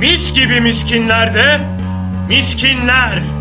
Mis gibi miskinler de miskinler.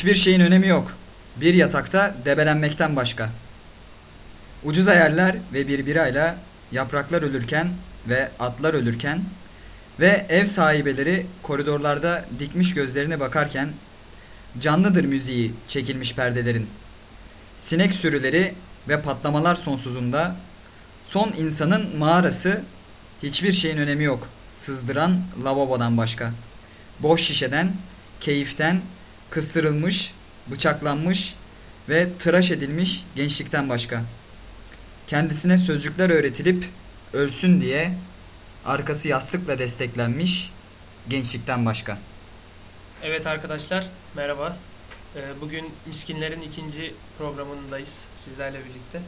Hiçbir şeyin önemi yok. Bir yatakta debelenmekten başka. Ucuz hayaller ve bir birayla yapraklar ölürken ve atlar ölürken ve ev sahibeleri koridorlarda dikmiş gözlerine bakarken canlıdır müziği çekilmiş perdelerin. Sinek sürüleri ve patlamalar sonsuzunda son insanın mağarası hiçbir şeyin önemi yok. Sızdıran lavabodan başka. Boş şişeden, keyiften, kıstırılmış, bıçaklanmış ve tıraş edilmiş gençlikten başka. Kendisine sözcükler öğretilip ölsün diye arkası yastıkla desteklenmiş gençlikten başka. Evet arkadaşlar merhaba. Ee, Bugün Miskinlerin ikinci programındayız sizlerle birlikte.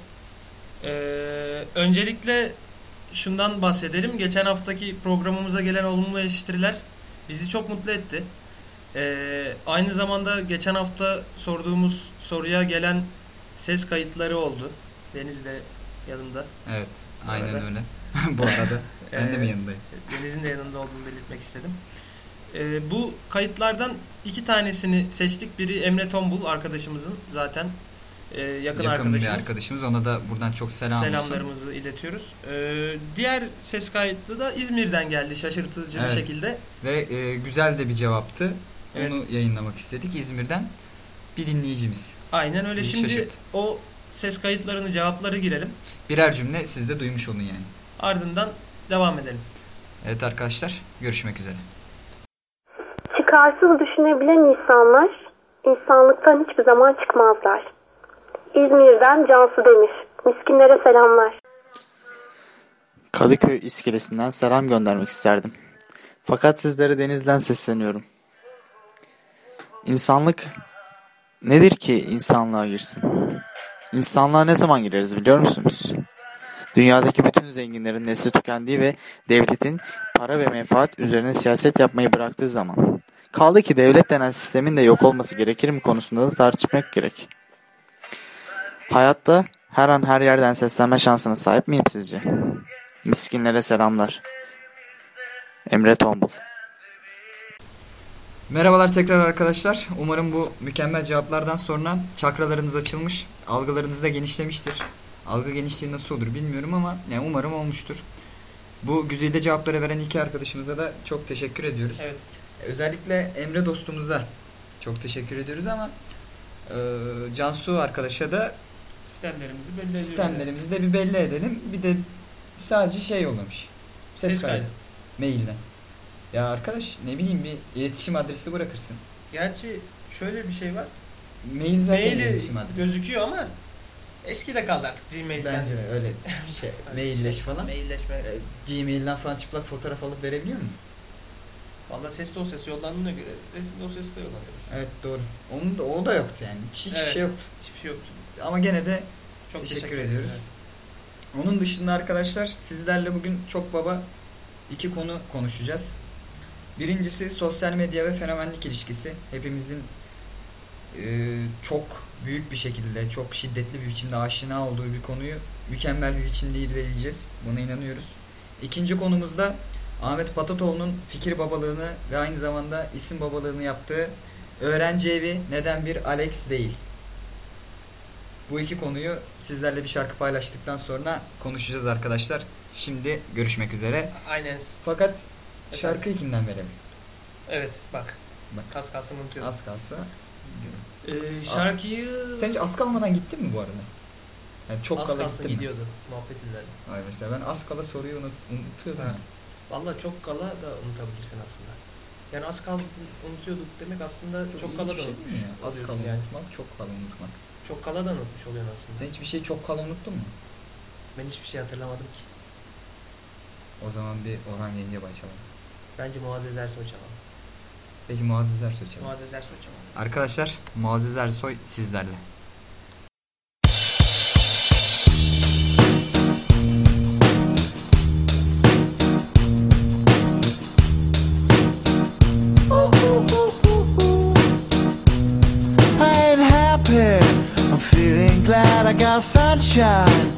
Ee, Öncelikle şundan bahsedelim. Geçen haftaki programımıza gelen olumlu eleştiriler bizi çok mutlu etti. Ee, Aynı zamanda geçen hafta sorduğumuz soruya gelen ses kayıtları oldu. Deniz de yanımda. Evet, aynen arada- öyle. Bu arada ben de mi Ee, yanındayım? Deniz'in de yanında olduğunu belirtmek istedim. Ee, bu kayıtlardan iki tanesini seçtik. Biri Emre Tombul arkadaşımızın zaten e, yakın, Yakın arkadaşımız. bir arkadaşımız. Ona da buradan çok selam olsun. Selamlarımızı iletiyoruz. Ee, diğer ses kayıtlı da İzmir'den geldi şaşırtıcı Evet. bir şekilde. Ve e, güzel de bir cevaptı. Evet. Onu yayınlamak istedik İzmir'den. Bir dinleyicimiz. Aynen öyle. Bizi Şimdi şaşırttı. o ses kayıtlarını cevapları girelim. Birer cümle siz de duymuş olun yani. Ardından devam edelim. Evet arkadaşlar görüşmek üzere. Çıkarsız düşünebilen insanlar insanlıktan hiçbir zaman çıkmazlar. İzmir'den Cansu Demir. Miskinlere selamlar. Kadıköy iskelesinden selam göndermek isterdim. Fakat sizlere denizden sesleniyorum. İnsanlık nedir ki insanlığa girsin? İnsanlığa ne zaman gireriz biliyor musunuz? Dünyadaki bütün zenginlerin nesli tükendiği ve devletin para ve menfaat üzerine siyaset yapmayı bıraktığı zaman. Kaldı ki devlet denen sistemin de yok olması gerekir mi konusunda da tartışmak gerek. Hayatta her an her yerden seslenme şansına sahip miyim sizce? Miskinlere selamlar. Emre Tombul. Merhabalar tekrar arkadaşlar. Umarım bu mükemmel cevaplardan sonra çakralarınız açılmış, algılarınız da genişlemiştir. Algı genişliği nasıl olur bilmiyorum ama yani umarım olmuştur. Bu güzide cevapları veren iki arkadaşımıza da çok teşekkür ediyoruz. Evet. Özellikle Emre dostumuza çok teşekkür ediyoruz ama e, Cansu arkadaşa da Sistemlerimizi belli ediyoruz. sistemlerimizi de bir belli edelim. Bir de sadece şey yollamış. Ses, Ses kaydı. kaydı. Mailden. Ya arkadaş ne bileyim bir iletişim adresi bırakırsın. Gerçi şöyle bir şey var. Mail zaten iletişim adresi. gözüküyor ama eskide kaldı artık Gmail'den. Bence de öyle şey mailleş falan. Mailleşme. E, Gmail'den falan çıplak fotoğraf alıp verebiliyor mu? Valla ses dosyası yollandığına göre resim dosyası da yollanıyor. Evet doğru. Onun da o da yoktu yani. Hiç, hiçbir Evet. şey yoktu. Hiçbir şey yoktu. Ama gene de Çok Teşekkür ediyoruz. Evet. Onun dışında arkadaşlar sizlerle bugün çok baba iki konu konuşacağız. Birincisi sosyal medya ve fenomenlik ilişkisi. Hepimizin e, çok büyük bir şekilde, çok şiddetli bir biçimde aşina olduğu bir konuyu mükemmel bir biçimde irdeleyeceğiz. Buna inanıyoruz. İkinci konumuzda Ahmet Patatoğlu'nun fikir babalığını ve aynı zamanda isim babalığını yaptığı öğrenci evi neden bir Alex değil? Bu iki konuyu sizlerle bir şarkı paylaştıktan sonra konuşacağız arkadaşlar. Şimdi görüşmek üzere. Aynen. Fakat şarkıyı kimden verelim? Evet bak. Bak. Kas kasım unutuyorum. Az kalsa. Ee, şarkıyı Sen hiç az kalmadan gittin mi bu arada? Yani çok Az kala kalsın gittim mi? gidiyordu muhabbetinden. Ay mesela ben az kala soruyu unut, unutuyordum. Ha. Vallahi çok kala da unutabilirsin aslında. Yani az kala unutuyorduk demek aslında çok, iyi kala da şey unutmuş ya? Az kala yani. unutmak, çok kala unutmak. Çok kala da unutmuş oluyorsun aslında. Sen hiçbir şeyi çok kala unuttun mu? Ben hiçbir şey hatırlamadım ki. O zaman bir Orhan Gencebay çalalım. Bence Muazzez Ersoy çalalım. Peki Muazzez Ersoy çalalım. Muazzez Ersoy çalalım. Arkadaşlar Muazzez Ersoy sizlerle. I ain't happy. I'm feeling glad I got sunshine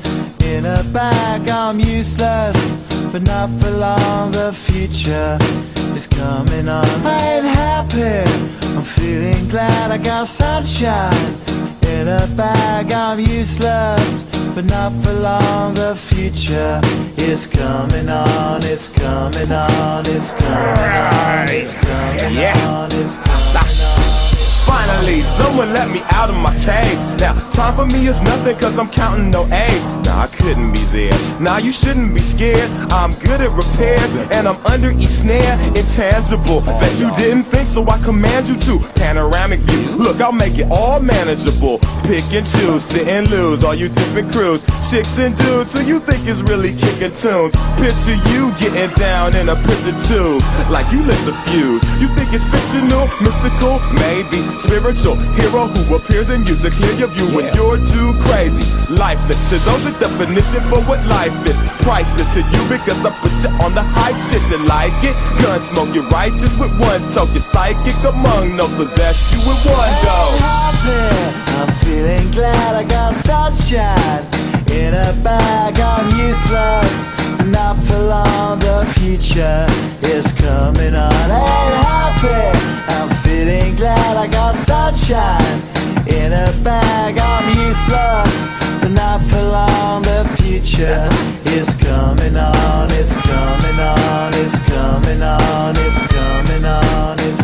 in a bag. I'm useless, but not for long. The future is coming on. I ain't happy. I'm feeling glad I got sunshine in a bag. I'm useless, but not for long. The future is coming on. It's coming on. It's coming on. It's coming Yeah. on. It's coming on. Finally, someone let me out of my cage. Now, time for me is nothing cause I'm counting no A's. Nah, I couldn't be there. Now, you shouldn't be scared. I'm good at repairs and I'm under each snare. Intangible. Bet you didn't think so, I command you to. Panoramic view. Look, I'll make it all manageable. Pick and choose, sit and lose. All you different crews, chicks and dudes who you think is really kicking tunes. Picture you getting down in a picture tube. Like you lit the fuse. You think it's fictional, mystical, maybe spiritual hero who appears in you to clear your view when you're too crazy. Lifeless to those, the definition for what life is. Priceless to you because I put you on the hype shit. You like it? Gun smoke, you're righteous with one toke. You're psychic among no possess you with one go. happy. I'm feeling glad I got sunshine in a bag. I'm useless, not for long. The future is coming on. Ain't happy. I'm feeling glad I got sunshine in a bag. I'm useless, but not for long. The future is coming on. It's coming on. It's coming on. It's coming on. It's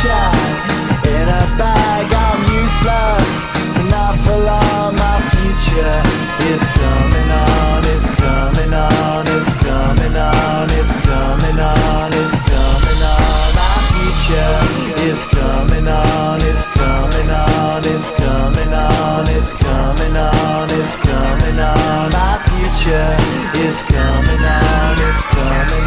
sunshine in a bag. I'm useless, not for long. My future is coming on. It's coming on. It's coming on. It's coming on. It's coming on. My future is coming on. It's coming on. It's coming on. It's coming on. It's coming on. My future is coming on. It's coming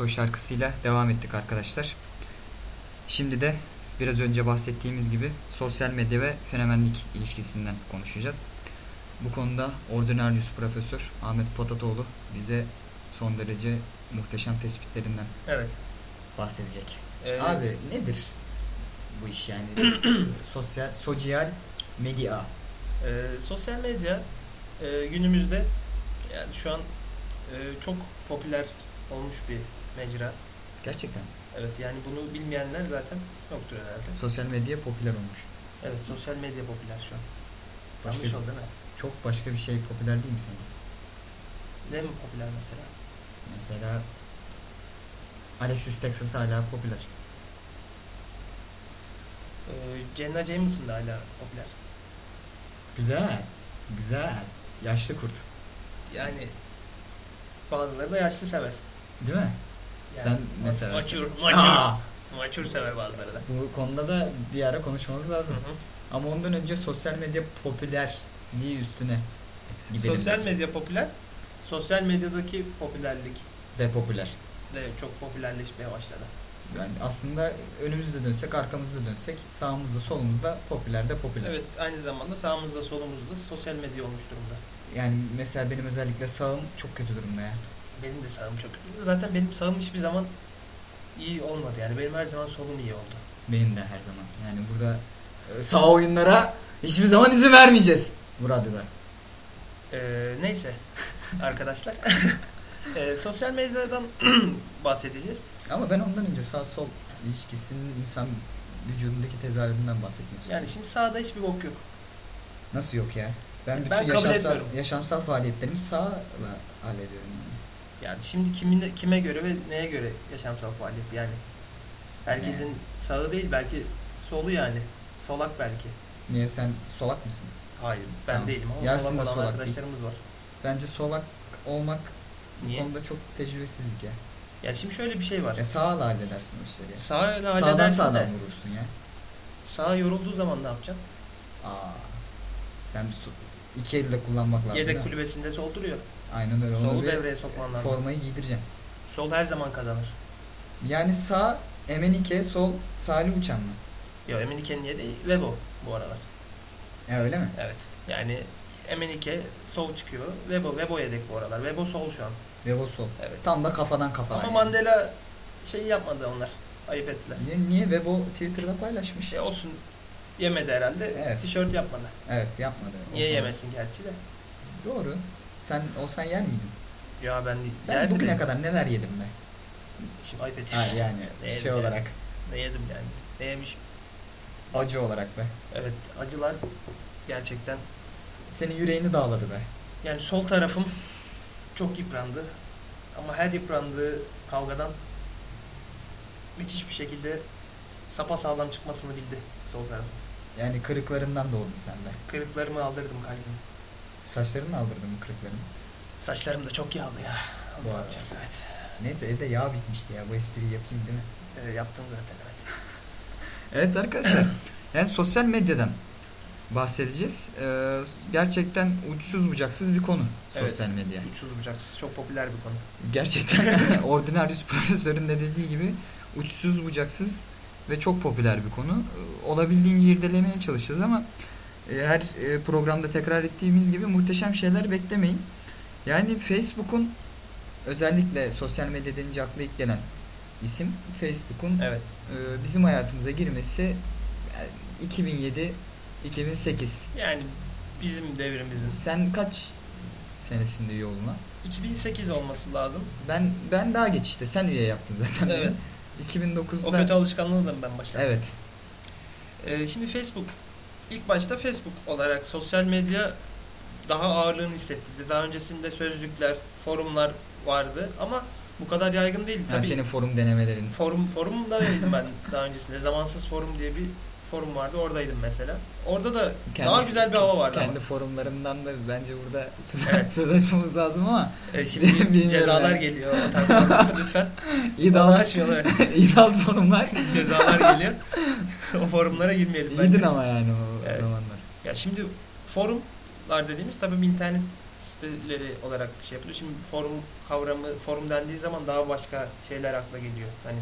Ersoy şarkısıyla devam ettik arkadaşlar. Şimdi de biraz önce bahsettiğimiz gibi sosyal medya ve fenomenlik ilişkisinden konuşacağız. Bu konuda Ordinarius Profesör Ahmet Patatoğlu bize son derece muhteşem tespitlerinden Evet. bahsedecek. Ee, Abi nedir bu iş yani? sosyal, sosyal medya. e, sosyal medya e, günümüzde yani şu an e, çok popüler olmuş bir mecra. Gerçekten. Evet yani bunu bilmeyenler zaten yoktur herhalde. Sosyal medya popüler olmuş. Evet sosyal medya popüler şu an. Başka Yanlış oldu değil mi? Çok başka bir şey popüler değil mi sence? Ne mi popüler mesela? Mesela Alexis Texas hala popüler. Ee, Jenna Jameson da hala popüler. Güzel. Güzel. Yaşlı kurt. Yani bazıları da yaşlı sever. Değil mi? Sen ne seversin? Maçur, maçur. Aa! Maçur sever bazıları da. Bu konuda da bir ara konuşmamız Hı lazım. hı. Ama ondan önce sosyal medya popülerliği üstüne gidelim. Sosyal bence. medya popüler. Sosyal medyadaki popülerlik de popüler. de çok popülerleşmeye başladı. Yani aslında önümüzde dönsek, arkamızda dönsek, sağımızda, solumuzda popüler de popüler. Evet aynı zamanda sağımızda solumuzda sosyal medya olmuş durumda. Yani mesela benim özellikle sağım çok kötü durumda ya. Benim de sağım çok kötü. Zaten benim sağım hiçbir zaman iyi olmadı yani. Benim her zaman solum iyi oldu. Benim de her zaman. Yani burada e, sağ oyunlara hiçbir zaman izin vermeyeceğiz. Bu radyoda. Ee, neyse arkadaşlar. Ee, sosyal medyadan bahsedeceğiz. Ama ben ondan önce sağ sol ilişkisinin insan vücudundaki tezahüründen bahsetmek istiyorum. Yani şimdi sağda hiçbir bok yok. Nasıl yok ya? Ben bütün Ben yaşamsal, yaşamsal faaliyetlerimi sağla hallediyorum. Yani. Yani şimdi kimin, kime göre ve neye göre yaşamsal faaliyet yani. Herkesin sağı değil belki solu yani. Solak belki. Niye sen solak mısın? Hayır ben Tamam. değilim ama Yasin solak olan solak arkadaşlarımız var. Bence solak olmak bu Niye? konuda çok tecrübesizlik ya. Ya şimdi şöyle bir şey var. Ya sağla halledersin o işleri ya. Sağ Sağdan halledersin sağdan de vurursun ya. sağ yorulduğu zaman ne yapacaksın? Aa. Sen iki elle kullanmak lazım. değil Yedek kulübesinde sol duruyor. Aynen öyle. Onu Solu bir devreye sokman lazım. Formayı giydireceksin. Sol her zaman kazanır. Yani sağ Emenike, sol Salih Uçan mı? Ya Emenike'nin yedi Vebo bu aralar. Ya öyle mi? Evet. Yani Emenike sol çıkıyor. Vebo, Vebo yedek bu aralar. Vebo sol şu an. Ve o sol. Evet. Tam da kafadan kafaya. Ama yani. Mandela şeyi yapmadı onlar. Ayıp ettiler. Niye, niye Webo Twitter'da paylaşmış? E olsun yemedi herhalde. Evet. Tişört yapmadı. Evet yapmadı. Niye O- yemesin gerçi de. Doğru. Sen olsan yer miydin? Ya ben Sen yerdim bugüne kadar neler yedin be? Şimdi ayıp Ha ettim. yani Ne yedim şey yani? olarak Ne yedim yani? Ne yemişim? acı olarak be. Evet acılar gerçekten. Senin yüreğini dağladı be. Yani sol tarafım çok yıprandı. Ama her yıprandığı kavgadan müthiş bir şekilde sapa sağlam çıkmasını bildi sol tarafım. Yani kırıklarından doğdu sende. Kırıklarımı aldırdım kalbimi. Saçlarını aldırdın mı kırıklarını? Saçlarım da çok yağlı ya. Bu Bu arada. yapacağız evet. Neyse evde yağ bitmişti ya bu espriyi yapayım değil mi? Ee, yaptım zaten evet. Evet arkadaşlar. yani sosyal medyadan bahsedeceğiz. Ee, gerçekten uçsuz bucaksız bir konu Evet. sosyal medya. Uçsuz bucaksız çok popüler bir konu. Gerçekten Ordinarius profesörün de dediği gibi uçsuz bucaksız ve çok popüler bir konu. Ee, Olabildiğince irdelemeye çalışacağız ama her e, programda tekrar ettiğimiz gibi muhteşem şeyler beklemeyin. Yani Facebook'un özellikle sosyal medya denince akla ilk gelen isim Facebook'un Evet. e, bizim hayatımıza girmesi yani 2007 2008. Yani bizim devrimizin. Sen kaç senesinde üye olma? 2008 olması lazım. Ben ben daha geç işte. Sen üye yaptın zaten. Evet. 2009'da. O kötü alışkanlığı da ben başladım. Evet. Ee, şimdi Facebook. İlk başta Facebook olarak sosyal medya daha ağırlığını hissettirdi. Daha öncesinde sözlükler, forumlar vardı ama bu kadar yaygın değil. Yani Tabii senin forum denemelerin. forum forumdaydım ben daha öncesinde. Zamansız forum diye bir forum vardı. Oradaydım mesela. Orada da daha güzel bir hava vardı Kendi ama. forumlarımdan da bence burada söz, Evet. söz açmamız lazım ama E, şimdi cezalar yani. geliyor. Lütfen. İdal, açmayalım, evet. İdal forumlar. Cezalar geliyor. o forumlara girmeyelim bence. İyiydin ama yani o Evet. zamanlar. Ya şimdi forumlar dediğimiz tabii internet siteleri olarak şey yapılıyor. Şimdi forum kavramı forum dendiği zaman daha başka şeyler akla geliyor. Hani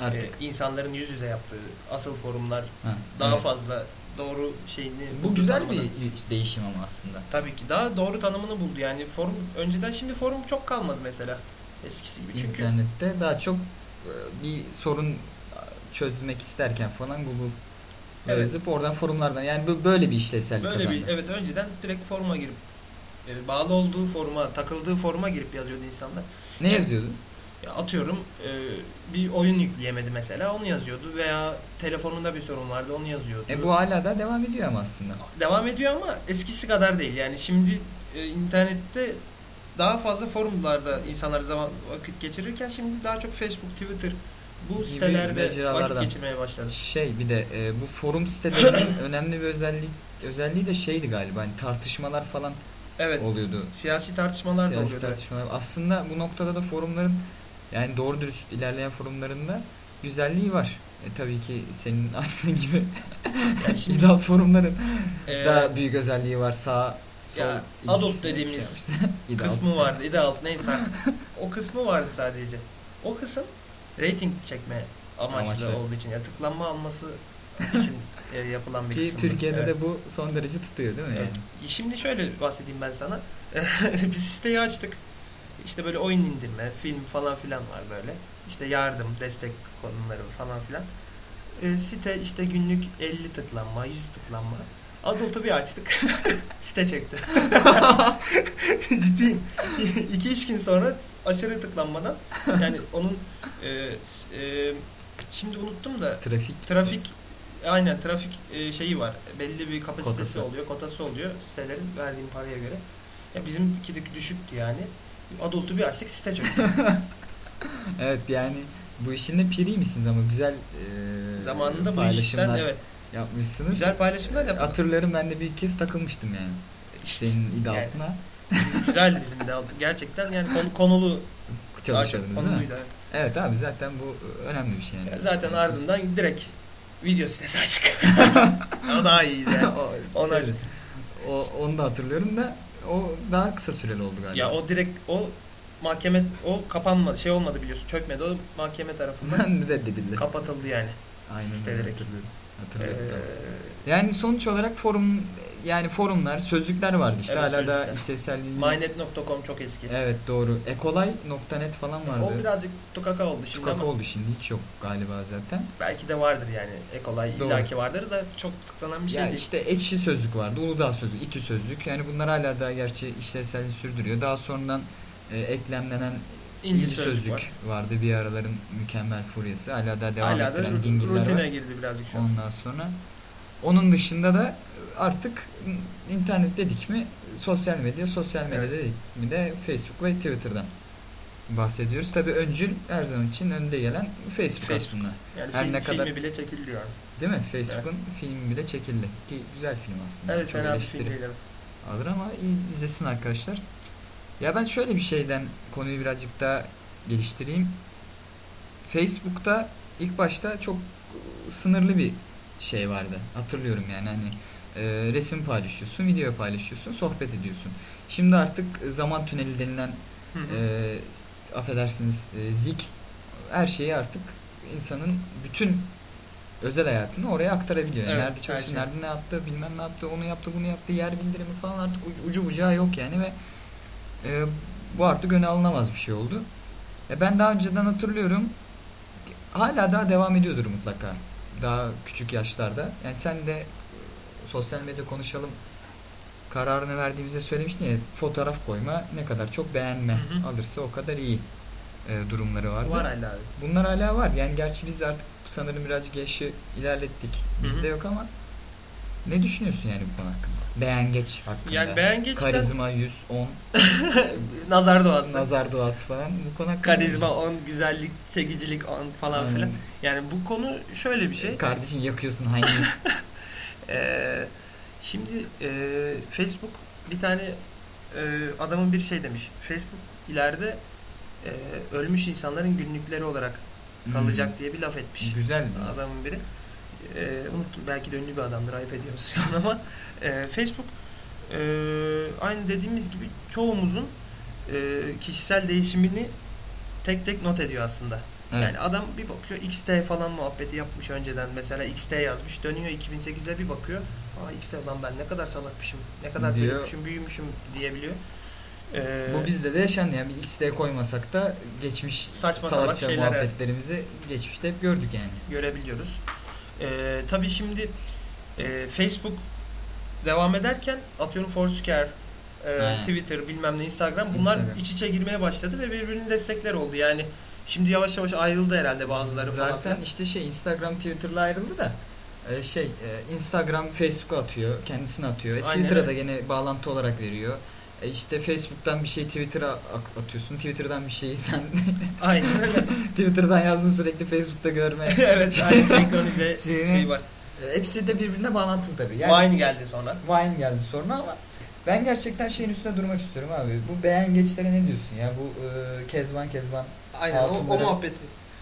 Artık. e, insanların yüz yüze yaptığı asıl forumlar Ha, daha evet. fazla doğru şeyini Bu güzel tanımını. bir değişim ama aslında. Tabii ki daha doğru tanımını buldu. Yani forum önceden şimdi forum çok kalmadı mesela eskisi gibi. Çünkü İnternette daha çok e, bir sorun çözmek isterken falan Google Evet. yazıp oradan forumlardan yani bu böyle bir işlevsellik böyle kazandı. bir evet önceden direkt foruma girip e, bağlı olduğu foruma, takıldığı foruma girip yazıyordu insanlar. Ne Evet. yazıyordu? Ya atıyorum e, bir oyun yükleyemedi mesela onu yazıyordu veya telefonunda bir sorun vardı onu yazıyordu. E bu hala da devam ediyor ama aslında. devam ediyor ama eskisi kadar değil. Yani şimdi e, internette daha fazla forumlarda insanlar zaman vakit geçirirken şimdi daha çok Facebook, Twitter bu sitelerde vakit geçirmeye başladı. Şey bir de e, bu forum sitelerinin önemli bir özellik özelliği de şeydi galiba hani tartışmalar falan Evet. oluyordu. Siyasi tartışmalar da Siyasi oluyordu. tartışmalar. Aslında bu noktada da forumların yani doğru dürüst ilerleyen forumlarında güzelliği var. E, tabii ki senin açtığın gibi Yani şimdi- ideal forumların Ee, daha büyük özelliği var. Sağ ya adult şey dediğimiz. İdeal. kısmı vardı. ideal neyse. o kısmı vardı sadece. O kısım rating çekme amaçlı, Amaçlı. olduğu için. Ya tıklanma alması için e, yapılan bir Ki kısım. Türkiye'de Evet. de bu son derece tutuyor değil mi Evet. yani? Şimdi şöyle bahsedeyim ben sana. bir siteyi açtık. İşte böyle oyun indirme, film falan filan var böyle. İşte yardım, destek konuları falan filan. E, site işte günlük 50 tıklanma, 100 tıklanma. Adult'u bir açtık. site çekti. Ciddiyim. 2-3 gün sonra aşırı tıklanmadan yani onun e, e, şimdi unuttum da Trafik Trafik aynen trafik e, şeyi var. Belli bir kapasitesi Kotası. oluyor, kotası oluyor sitelerin verdiğim paraya göre. Ya bizimki düşüktü yani. Adult'u bir açtık site çöktü. Evet yani bu işin de piri misiniz ama güzel e, Zamanında bu işten evet yapmışsınız. güzel paylaşımlar yaptık. Hatırlıyorum ben de bir kez takılmıştım yani. Senin ide Yani. altına Güzeldi bizim de gerçekten yani konu, konulu çalışıyordunuz değil mi? evet. Evet abi zaten bu önemli bir şey yani. Ya zaten ardından direkt video sitesi açtık. o daha iyiydi yani. o, Onlar- şey, o, onu da hatırlıyorum da o daha kısa süreli oldu galiba. Ya o direkt o mahkeme o kapanmadı şey olmadı biliyorsun çökmedi o mahkeme tarafından reddedildi. kapatıldı yani. Aynen sitelerek. hatırlıyorum. Hatırlıyorum. Ee. Yani sonuç olarak forum yani forumlar, sözlükler vardı işte Evet, hala da sözlükler. işlevselliği. mynet.com çok eski. Evet doğru. Ekolay.net falan vardı. O birazcık tukaka oldu şimdi Tukaka ama oldu şimdi hiç yok galiba zaten. belki de vardır yani. Ekolay Doğru. illaki vardır da çok tıklanan bir şey ya değil. işte ekşi sözlük vardı, Uludağ sözlük, İTÜ sözlük. Yani bunlar hala da gerçi işlevselliği sürdürüyor. Daha sonradan e, eklemlenen İnci sözlük var. vardı bir araların mükemmel furyası. Hala da devam Hala da ettiren ru- dingiller rutine var. girdi birazcık şu an. Ondan sonra onun dışında da artık internet dedik mi sosyal medya, sosyal medya Evet. dedik mi de Facebook ve Twitter'dan bahsediyoruz. Tabii öncül her zaman için önde gelen Facebook, Facebook. aslında. Yani Her film, ne kadar- filmi bile çekiliyor. Değil mi? Facebook'un filmi bile çekildi. Ki güzel film aslında. Evet Çok fena bir eleştiri film değil. evet. alır ama iyi izlesin arkadaşlar. Ya ben şöyle bir şeyden konuyu birazcık daha geliştireyim. Facebook'ta ilk başta çok sınırlı bir şey vardı. Hatırlıyorum yani hani e, resim paylaşıyorsun, video paylaşıyorsun, sohbet ediyorsun. Şimdi artık zaman tüneli denilen Hı hı. e, affedersiniz e, zik her şeyi artık insanın bütün özel hayatını oraya aktarabiliyor. Evet, nerede çalıştı, şey. nerede ne yaptı, bilmem ne yaptı, onu yaptı, bunu yaptı, yer bildirimi falan artık ucu- bucağı yok yani ve e, bu artık öne alınamaz bir şey oldu. E, ben daha önceden hatırlıyorum hala daha devam ediyordur mutlaka. Daha küçük yaşlarda. Yani sen de sosyal medya konuşalım kararını verdiğimizde söylemiştin ya fotoğraf koyma ne kadar çok beğenme Hı hı. alırsa o kadar iyi e, durumları vardı. Var hala abi. Bunlar hala var. Yani gerçi biz artık sanırım birazcık yaşı ilerlettik. Bizde yok ama ne düşünüyorsun yani bu konu hakkında? Beğengeç hakkında. Yani beğengeçten- Karizma 110, Nazar doğası. nazar duası falan. Bu konu hakkında Karizma 10, güzellik, çekicilik 10 falan Aynen. filan. Yani bu konu şöyle bir şey. Kardeşim yakıyorsun hangi? Ee, şimdi e, Facebook bir tane e, adamın bir şey demiş. Facebook ileride e, ölmüş insanların günlükleri olarak kalacak Hmm. diye bir laf etmiş. Güzel. Adamın biri. E, unuttum belki de ünlü bir adamdır ayıp ediyoruz şu an ama e, Facebook e, aynı dediğimiz gibi çoğumuzun e, kişisel değişimini tek tek not ediyor aslında. Evet. Yani adam bir bakıyor XT falan muhabbeti yapmış önceden. Mesela XT yazmış. Dönüyor 2008'e bir bakıyor. Aa XT lan ben ne kadar salakmışım. Ne kadar Diyor. büyümüşüm, büyümüşüm diyebiliyor. Ee, Bu bizde de yaşandı yani bir XT koymasak da geçmiş Saçma salak salakça evet. muhabbetlerimizi geçmişte hep gördük yani. görebiliyoruz. Ee, tabii şimdi e, Facebook devam ederken atıyorum Foursquare, e, He. Twitter, bilmem ne Instagram bunlar Instagram. iç içe girmeye başladı ve birbirinin destekler oldu. Yani şimdi yavaş yavaş ayrıldı herhalde bazıları falan. Zaten işte şey Instagram Twitter'la ayrıldı da e, şey e, Instagram Facebook'a atıyor, kendisine atıyor. E, Aynen Twitter'a da gene bağlantı olarak veriyor. İşte Facebook'tan bir şey Twitter'a atıyorsun. Twitter'dan bir şeyi sen Aynen öyle. Twitter'dan yazdın sürekli Facebook'ta görme. evet, aynı senkronize Şeyini- şey var. Hepsi de birbirine bağlantılı tabii. Yani Vine geldi sonra. Vine geldi sonra ama ben gerçekten şeyin üstüne durmak istiyorum abi. Bu beğen geçlere ne diyorsun ya? Bu e, Kezban Kezban Aynen o, o Hatunların- muhabbeti.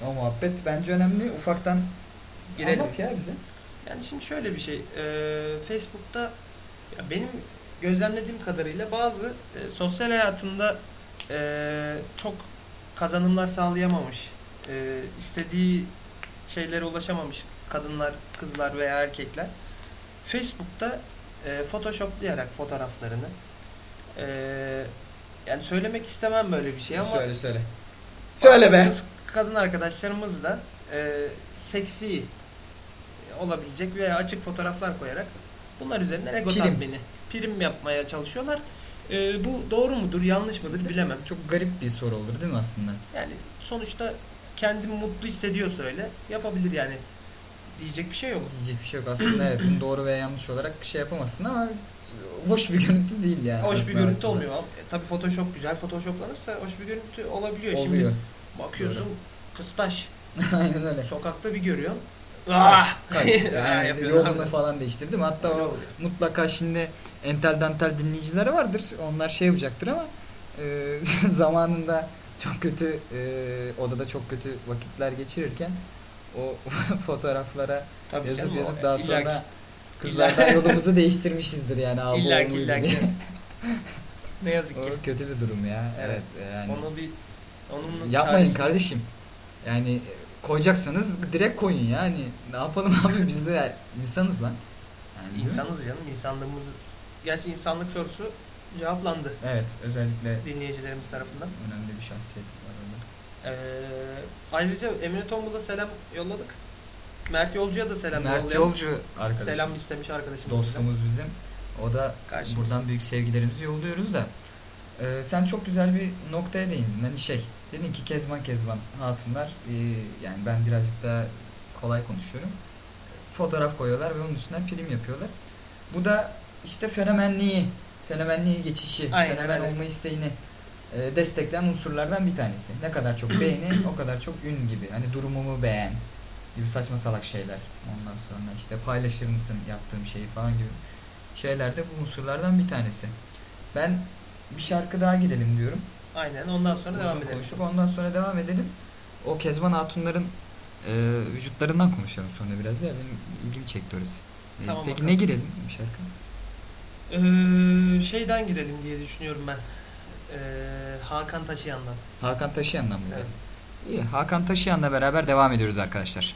o muhabbet bence önemli. Ufaktan Girelim. anlat ya bize. Yani şimdi şöyle bir şey. e, Facebook'ta ya benim gözlemlediğim kadarıyla bazı e, sosyal hayatında e, çok kazanımlar sağlayamamış, e, istediği şeylere ulaşamamış kadınlar, kızlar veya erkekler Facebook'ta e, photoshoplayarak fotoğraflarını e, yani söylemek istemem böyle bir şey ama söyle söyle. Söyle be. Kadın arkadaşlarımız da e, seksi olabilecek veya açık fotoğraflar koyarak bunlar üzerinden ego Prim. tatmini, prim yapmaya çalışıyorlar. E, bu doğru mudur, yanlış mıdır bilemem. Çok garip bir soru olur değil mi aslında? Yani sonuçta kendimi mutlu hissediyorsa öyle yapabilir yani. Diyecek bir şey yok. Diyecek bir şey yok aslında evet bunu doğru veya yanlış olarak şey yapamazsın ama hoş bir görüntü değil yani. hoş bir aslında görüntü baktığında. olmuyor. E, tabii Photoshop güzel Photoshoplanırsa hoş bir görüntü olabiliyor. Oluyor. Şimdi bakıyorsun kıstaş. Aynen öyle. Sokakta bir görüyorsun. Kaç, kaç. Yani yolunu falan değiştirdim. Hatta Öyle o oluyor. mutlaka şimdi entel dantel dinleyicileri vardır. Onlar şey yapacaktır ama e, zamanında çok kötü e, odada çok kötü vakitler geçirirken o fotoğraflara Tabii yazıp canım, o yazıp daha illaki- sonra kızlardan yolumuzu değiştirmişizdir yani. Abo İllaki illaki. Ne yazık ki. o kötü bir durum ya. Evet. Evet. yani. Onu bir onun Yapmayın çaresi- kardeşim. Yani e, koyacaksanız direkt koyun yani. Ne yapalım abi biz de insanız lan. Yani? İnsanız canım. insanlığımız gerçi insanlık sorusu cevaplandı Evet özellikle dinleyicilerimiz tarafından. önemli bir şahsiyet var. Ee, ayrıca Emre Tombul'a selam yolladık. Mert Yolcu'ya da selam Mert yollayalım. Yolcu arkadaşımız. Selam istemiş arkadaşımız. Dostumuz bizim. O da Karşımızda. buradan büyük sevgilerimizi yolluyoruz da. e, sen çok güzel bir noktaya değindin. Hani şey dedin ki Kezban Kezban hatunlar e, yani ben birazcık daha kolay konuşuyorum. Fotoğraf koyuyorlar ve onun üstünden prim yapıyorlar. Bu da işte fenomenliği, fenomenliği geçişi, Aynen fenomen olma isteğini e, destekleyen unsurlardan bir tanesi. Ne kadar çok beğeni o kadar çok ün gibi. Hani durumumu beğen gibi saçma salak şeyler. Ondan sonra işte paylaşır mısın yaptığım şeyi falan gibi şeyler de bu unsurlardan bir tanesi. Ben bir şarkı daha girelim diyorum. Aynen ondan sonra Uzun devam edelim. konuşup ondan sonra devam edelim. O Kezban Hatunların e, vücutlarından konuşalım sonra biraz ya. Benim ilgimi çekti orası. E, Tamam peki bakalım. ne girelim bir şarkı? Ee, şeyden girelim diye düşünüyorum ben. Ee, Hakan Taşıyan'dan. Hakan Taşıyan'dan mı Evet. İyi. Hakan Taşıyan'la beraber devam ediyoruz arkadaşlar.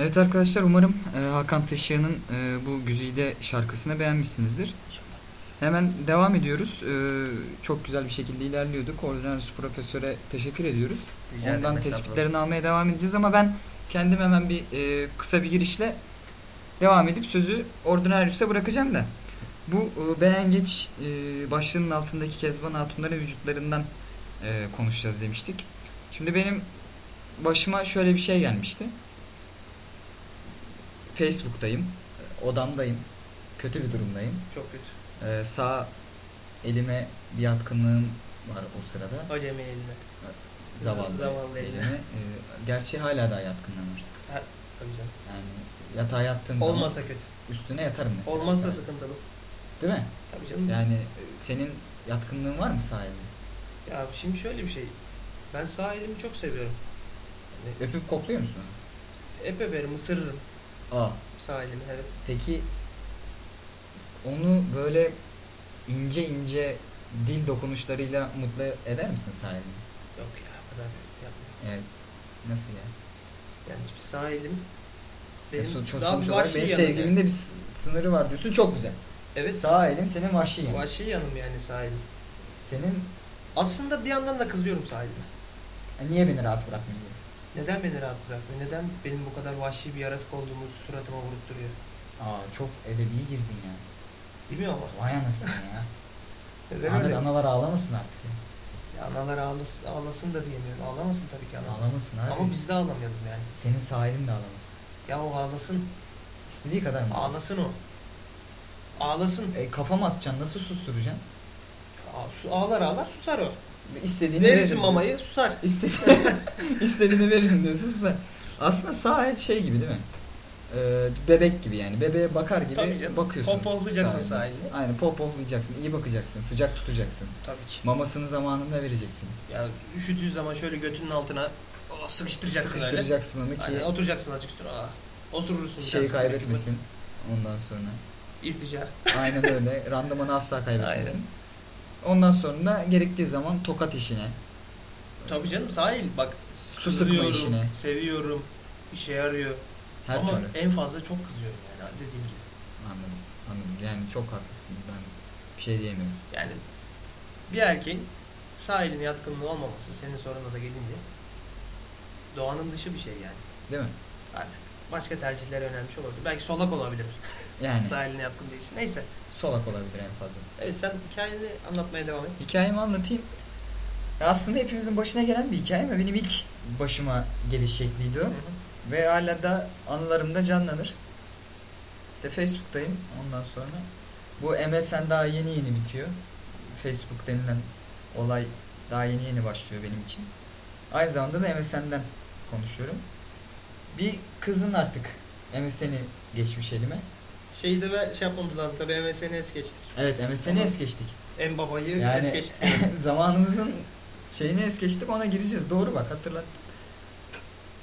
Evet arkadaşlar umarım e, Hakan Taşıyan'ın e, bu güzide şarkısını beğenmişsinizdir. Hemen devam ediyoruz. E, çok güzel bir şekilde ilerliyorduk. Ordinarius Profesör'e teşekkür ediyoruz. Ederim, Ondan tespitlerini almaya devam edeceğiz ama ben kendim hemen bir e, kısa bir girişle devam edip sözü Ordinarius'a bırakacağım da. Bu e, beğengeç e, başlığının altındaki Kezban Hatunların vücutlarından e, konuşacağız demiştik. Şimdi benim başıma şöyle bir şey gelmişti. Facebook'tayım, odamdayım, kötü bir durumdayım. Çok kötü. E, sağ elime bir yatkınlığım var o sırada. Acemi eline. Zavallı, Zavallı eline. elime. E, gerçi hala da yatkınlığım var. Ha, tabii canım. Yani yatağa yattığım zaman Olmasa kötü. üstüne yatarım mesela. Olmazsa Sağ- sıkıntılı. Değil mi? Tabii canım. Yani e, senin yatkınlığın var mı sağ eline? Ya şimdi şöyle bir şey. Ben sağ elimi çok seviyorum. Yani Öpüp kokluyor musun? hep öperim, ısırırım Aa. sağ. Evet. Peki onu böyle ince ince dil dokunuşlarıyla mutlu eder misin sağ elini? Yok ya, o kadar yapmıyorum. Evet. Nasıl ya? Yani şimdi sağ elim Benim benim sonuç, daha sonuç bir olarak vahşi benim yanım de bir s- sınırı var diyorsun. Çok güzel. Evet. Sağ elin senin vahşi yanın. Vahşi yanım yani sağ elim. Senin Aslında bir yandan da kızıyorum sağ elime. e, niye beni rahat bırakmıyor? Neden beni rahat bırakmıyor? Neden benim bu kadar vahşi bir yaratık olduğumu suratıma vurup duruyor? Aa çok edebi girdin ya. Bilmiyorum ama. Vay anasını ya. Neden Ahmet öyle? analar ağlamasın artık ya. Ya analar ağlasın, ağlasın da diyemiyorum. Ağlamasın tabii ki analar. Ağlamasın abi. Ama biz de ağlamayalım yani. Senin sağ elin de ağlamasın. Ya o ağlasın. İstediği kadar mı? Ağlasın o. Ağlasın. E, kafama atacaksın nasıl susturacaksın? Su, ağlar ağlar susar o. İstediğini Verirsin veririm. mamayı susar. İstediğini, istediğini veririm diyorsun sen. Aslında el şey gibi değil mi? Ee, bebek gibi yani. Bebeğe bakar gibi Tabii canım. bakıyorsun. Sağ elini. Aynen pohpohlayacaksın. iyi bakacaksın. Sıcak tutacaksın. Tabii ki. Mamasını zamanında vereceksin. Ya üşüdüğü zaman şöyle götünün altına oh, sıkıştıracaksın, öyle. Sıkıştıracaksın onu ki Aynen, oturacaksın azıcık üstüne. Aa, oturursun. şeyi kaybetmesin. Ondan sonra. İrtica. Aynen öyle. Randımanı asla kaybetmesin. Aynen. Ondan sonra da gerektiği zaman tokat işine. Tabii canım sahil bak. Su sıkma kızıyorum, işine. Seviyorum. işe yarıyor. Her Ama türlü. en fazla çok kızıyorum yani dediğim gibi. Anladım. Anladım. Yani çok haklısın. Ben bir şey diyemiyorum. Yani bir erkeğin sağ eline yatkınlığı olmaması senin soruna da gelince doğanın dışı bir şey yani. Değil mi? Artık başka tercihler önemli olabilir. Belki solak olabilir. Yani Sağ eline yatkın değilsin. Neyse. Solak olabilir en fazla. Evet sen hikayeni anlatmaya devam et. Hikayemi anlatayım. Ya aslında hepimizin başına gelen bir hikaye ama benim ilk başıma geliş şekliydi o. Hı hı. Ve hala da anılarımda canlanır. İşte Facebook'tayım ondan sonra. Bu MSN daha yeni yeni bitiyor. Facebook denilen olay daha yeni yeni başlıyor benim için. Aynı zamanda da MSN'den konuşuyorum. Bir kızın artık MSN'i geçmiş elime. Şeyi de şey yapmamız lazım. Tabii MSN'i es geçtik. Evet MSN'i Tamam. es geçtik. En babayı es Yani geçtik. zamanımızın şeyini es geçtik ona gireceğiz. Doğru bak hatırlattın.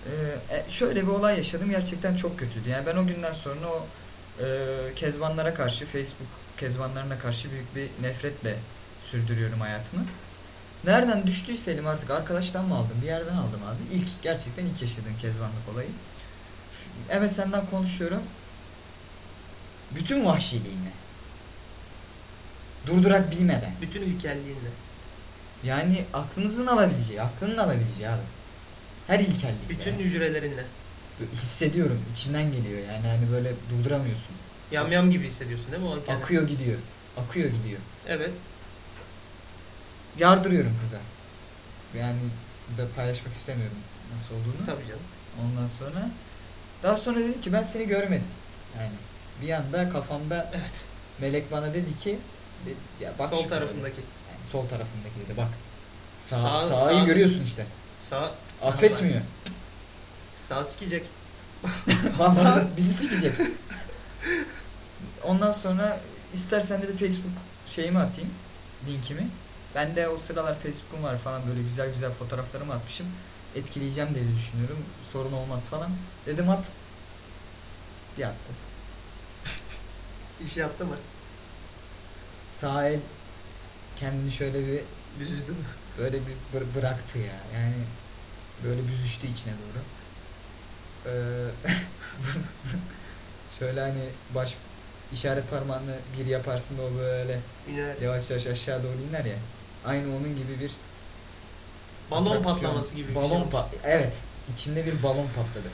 Ee, e, şöyle bir olay yaşadım gerçekten çok kötüydü. Yani ben o günden sonra o e, kezbanlara karşı Facebook kezbanlarına karşı büyük bir nefretle sürdürüyorum hayatımı. Nereden düştüyse elim artık arkadaştan mı aldım bir yerden aldım abi. İlk gerçekten ilk yaşadığım kezbanlık olayı. Evet senden konuşuyorum. Bütün vahşiliğimle. Durdurak bilmeden. Bütün ilkelliğinle. Yani aklınızın alabileceği, aklının alabileceği abi. Her ilkellik. Bütün yani. hücrelerinle. Hissediyorum, içimden geliyor yani hani böyle durduramıyorsun. Yam yam gibi hissediyorsun değil mi? O an kendini? Akıyor gidiyor, akıyor gidiyor. Evet. Yardırıyorum kıza. Yani da paylaşmak istemiyorum nasıl olduğunu. Tabii canım. Ondan sonra daha sonra dedim ki ben seni görmedim. Yani bir anda kafamda Evet. melek bana dedi ki de- ya bak Sol şu tarafındaki. Yani sol tarafındaki dedi bak. Sağ, Sağ- sağı sağ- görüyorsun işte. Sağ. Affetmiyor. Sağ sikecek. Vallahi bizi sikecek. Ondan sonra istersen dedi Facebook şeyimi atayım, linkimi. Ben de o sıralar Facebook'um var falan böyle güzel güzel fotoğraflarımı atmışım. Etkileyeceğim diye düşünüyorum. Sorun olmaz falan. Dedim at. Bir attım. İş yaptı mı? Sağ el kendini şöyle bir Büzüldü mü? böyle bir bır- bıraktı ya. Yani böyle büzüştü içine doğru. Ee, şöyle hani baş işaret parmağını bir yaparsın da o böyle Yine yavaş yavaş aşağı doğru iner ya. Aynı onun gibi bir balon atraksiyon. patlaması gibi bir balon şey. pat evet içinde bir balon patladı.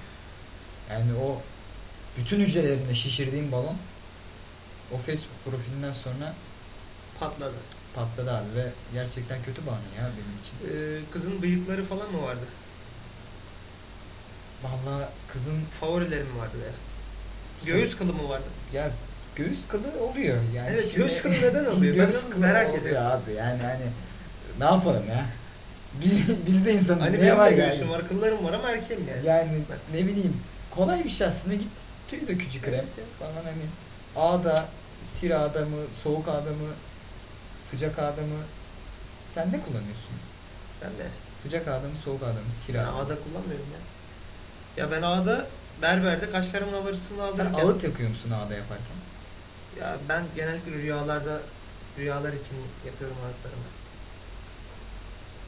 Yani o bütün hücrelerimde şişirdiğim balon o Facebook profilinden sonra patladı. patladı abi ve gerçekten kötü bir anı ya benim için. Ee, kızın bıyıkları falan mı vardı? Vallahi kızın Favorileri mi vardı ya? Göğüs kılı mı vardı? ya göğüs kılı oluyor yani. Evet, göğüs kılı neden oluyor? Ben göğüs onu merak oluyor ediyorum. abi yani hani ne yapalım ya? Biz, biz de insanız. Hani ne benim var de yani? göğsüm var, kıllarım var ama erkeğim yani. Yani ne bileyim kolay bir şey aslında git tüy dökücü krem falan hani ağda, sir ağda mı, soğuk ağda mı, sıcak ağda mı? Sen ne kullanıyorsun? Ben de. Sıcak ağda mı, soğuk ağda mı, sir Ben ağda mı? ağda kullanmıyorum ya. Ya ben ağda berberde kaşlarımın arasını Sen aldırırken ağıt yakıyor musun ağda yaparken? ya ben genellikle rüyalarda rüyalar için yapıyorum ağıtlarımı.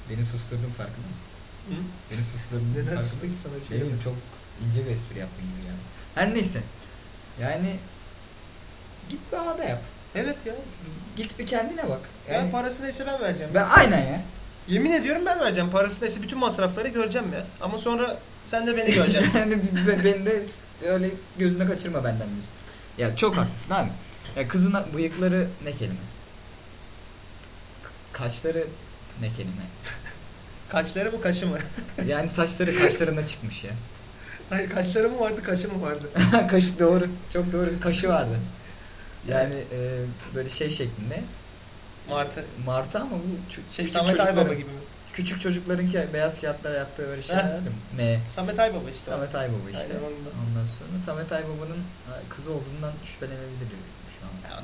Beni susturdun farkında mısın? Hı? Beni susturdun Neden farkında mısın? sana bir şey bileyim çok ince bir espri yaptın gibi yani. Her neyse. Yani git bir ağda yap. Evet ya. Git bir kendine bak. Ya Yani parası neyse ben vereceğim. ben aynen ya. Yemin ediyorum ben vereceğim. Parası neyse bütün masrafları göreceğim ya. Ama sonra sen de beni göreceksin. yani beni de öyle gözüne kaçırma benden diyorsun. Ya çok haklısın abi. Ya kızın bıyıkları ne kelime? K- Kaşları ne kelime? Kaşları mı kaşı mı? Yani saçları kaşlarına çıkmış ya. Hayır kaşları mı vardı kaşı mı vardı? Kaşı doğru. Çok doğru. Kaşı vardı. Yani e, böyle şey şeklinde. Martı. Martı ama bu Şey küçük Samet Aybaba çocukların- gibi mi? Küçük çocukların ki beyaz kağıtlara yaptığı böyle şeyler? M. Samet Aybaba işte. Samet Aybaba işte. Aynen ondan. Ondan sonra Samet Aybaba'nın kızı olduğundan şüphelenebilir şu an. Ya,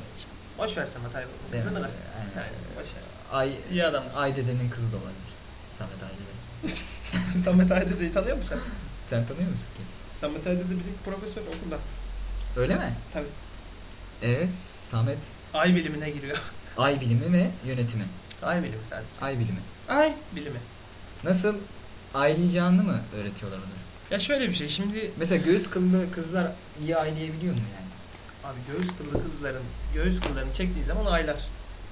Boş ver Samet Aybaba. Kızını da. Aynen. Yani, boş ver. Ay, İyi adam. Ay dedenin kızı da olabilir. Samet Ay dede. Samet Aydede'yi tanıyor musun sen? Sen tanıyor musun ki? Samet Aydede bizim profesör okulda. Öyle mi? Tabii. Evet. Samet Ay bilimine giriyor. Ay bilimi ve yönetimi. Ay bilimi sadece. Ay bilimi. Ay bilimi. Nasıl ayleyeceğini mı öğretiyorlar onu? Ya şöyle bir şey şimdi Mesela göğüs kıllı kızlar iyi ayleyebiliyor mu yani? abi göğüs kıllı kızların göğüs kıllarını çektiği zaman aylar.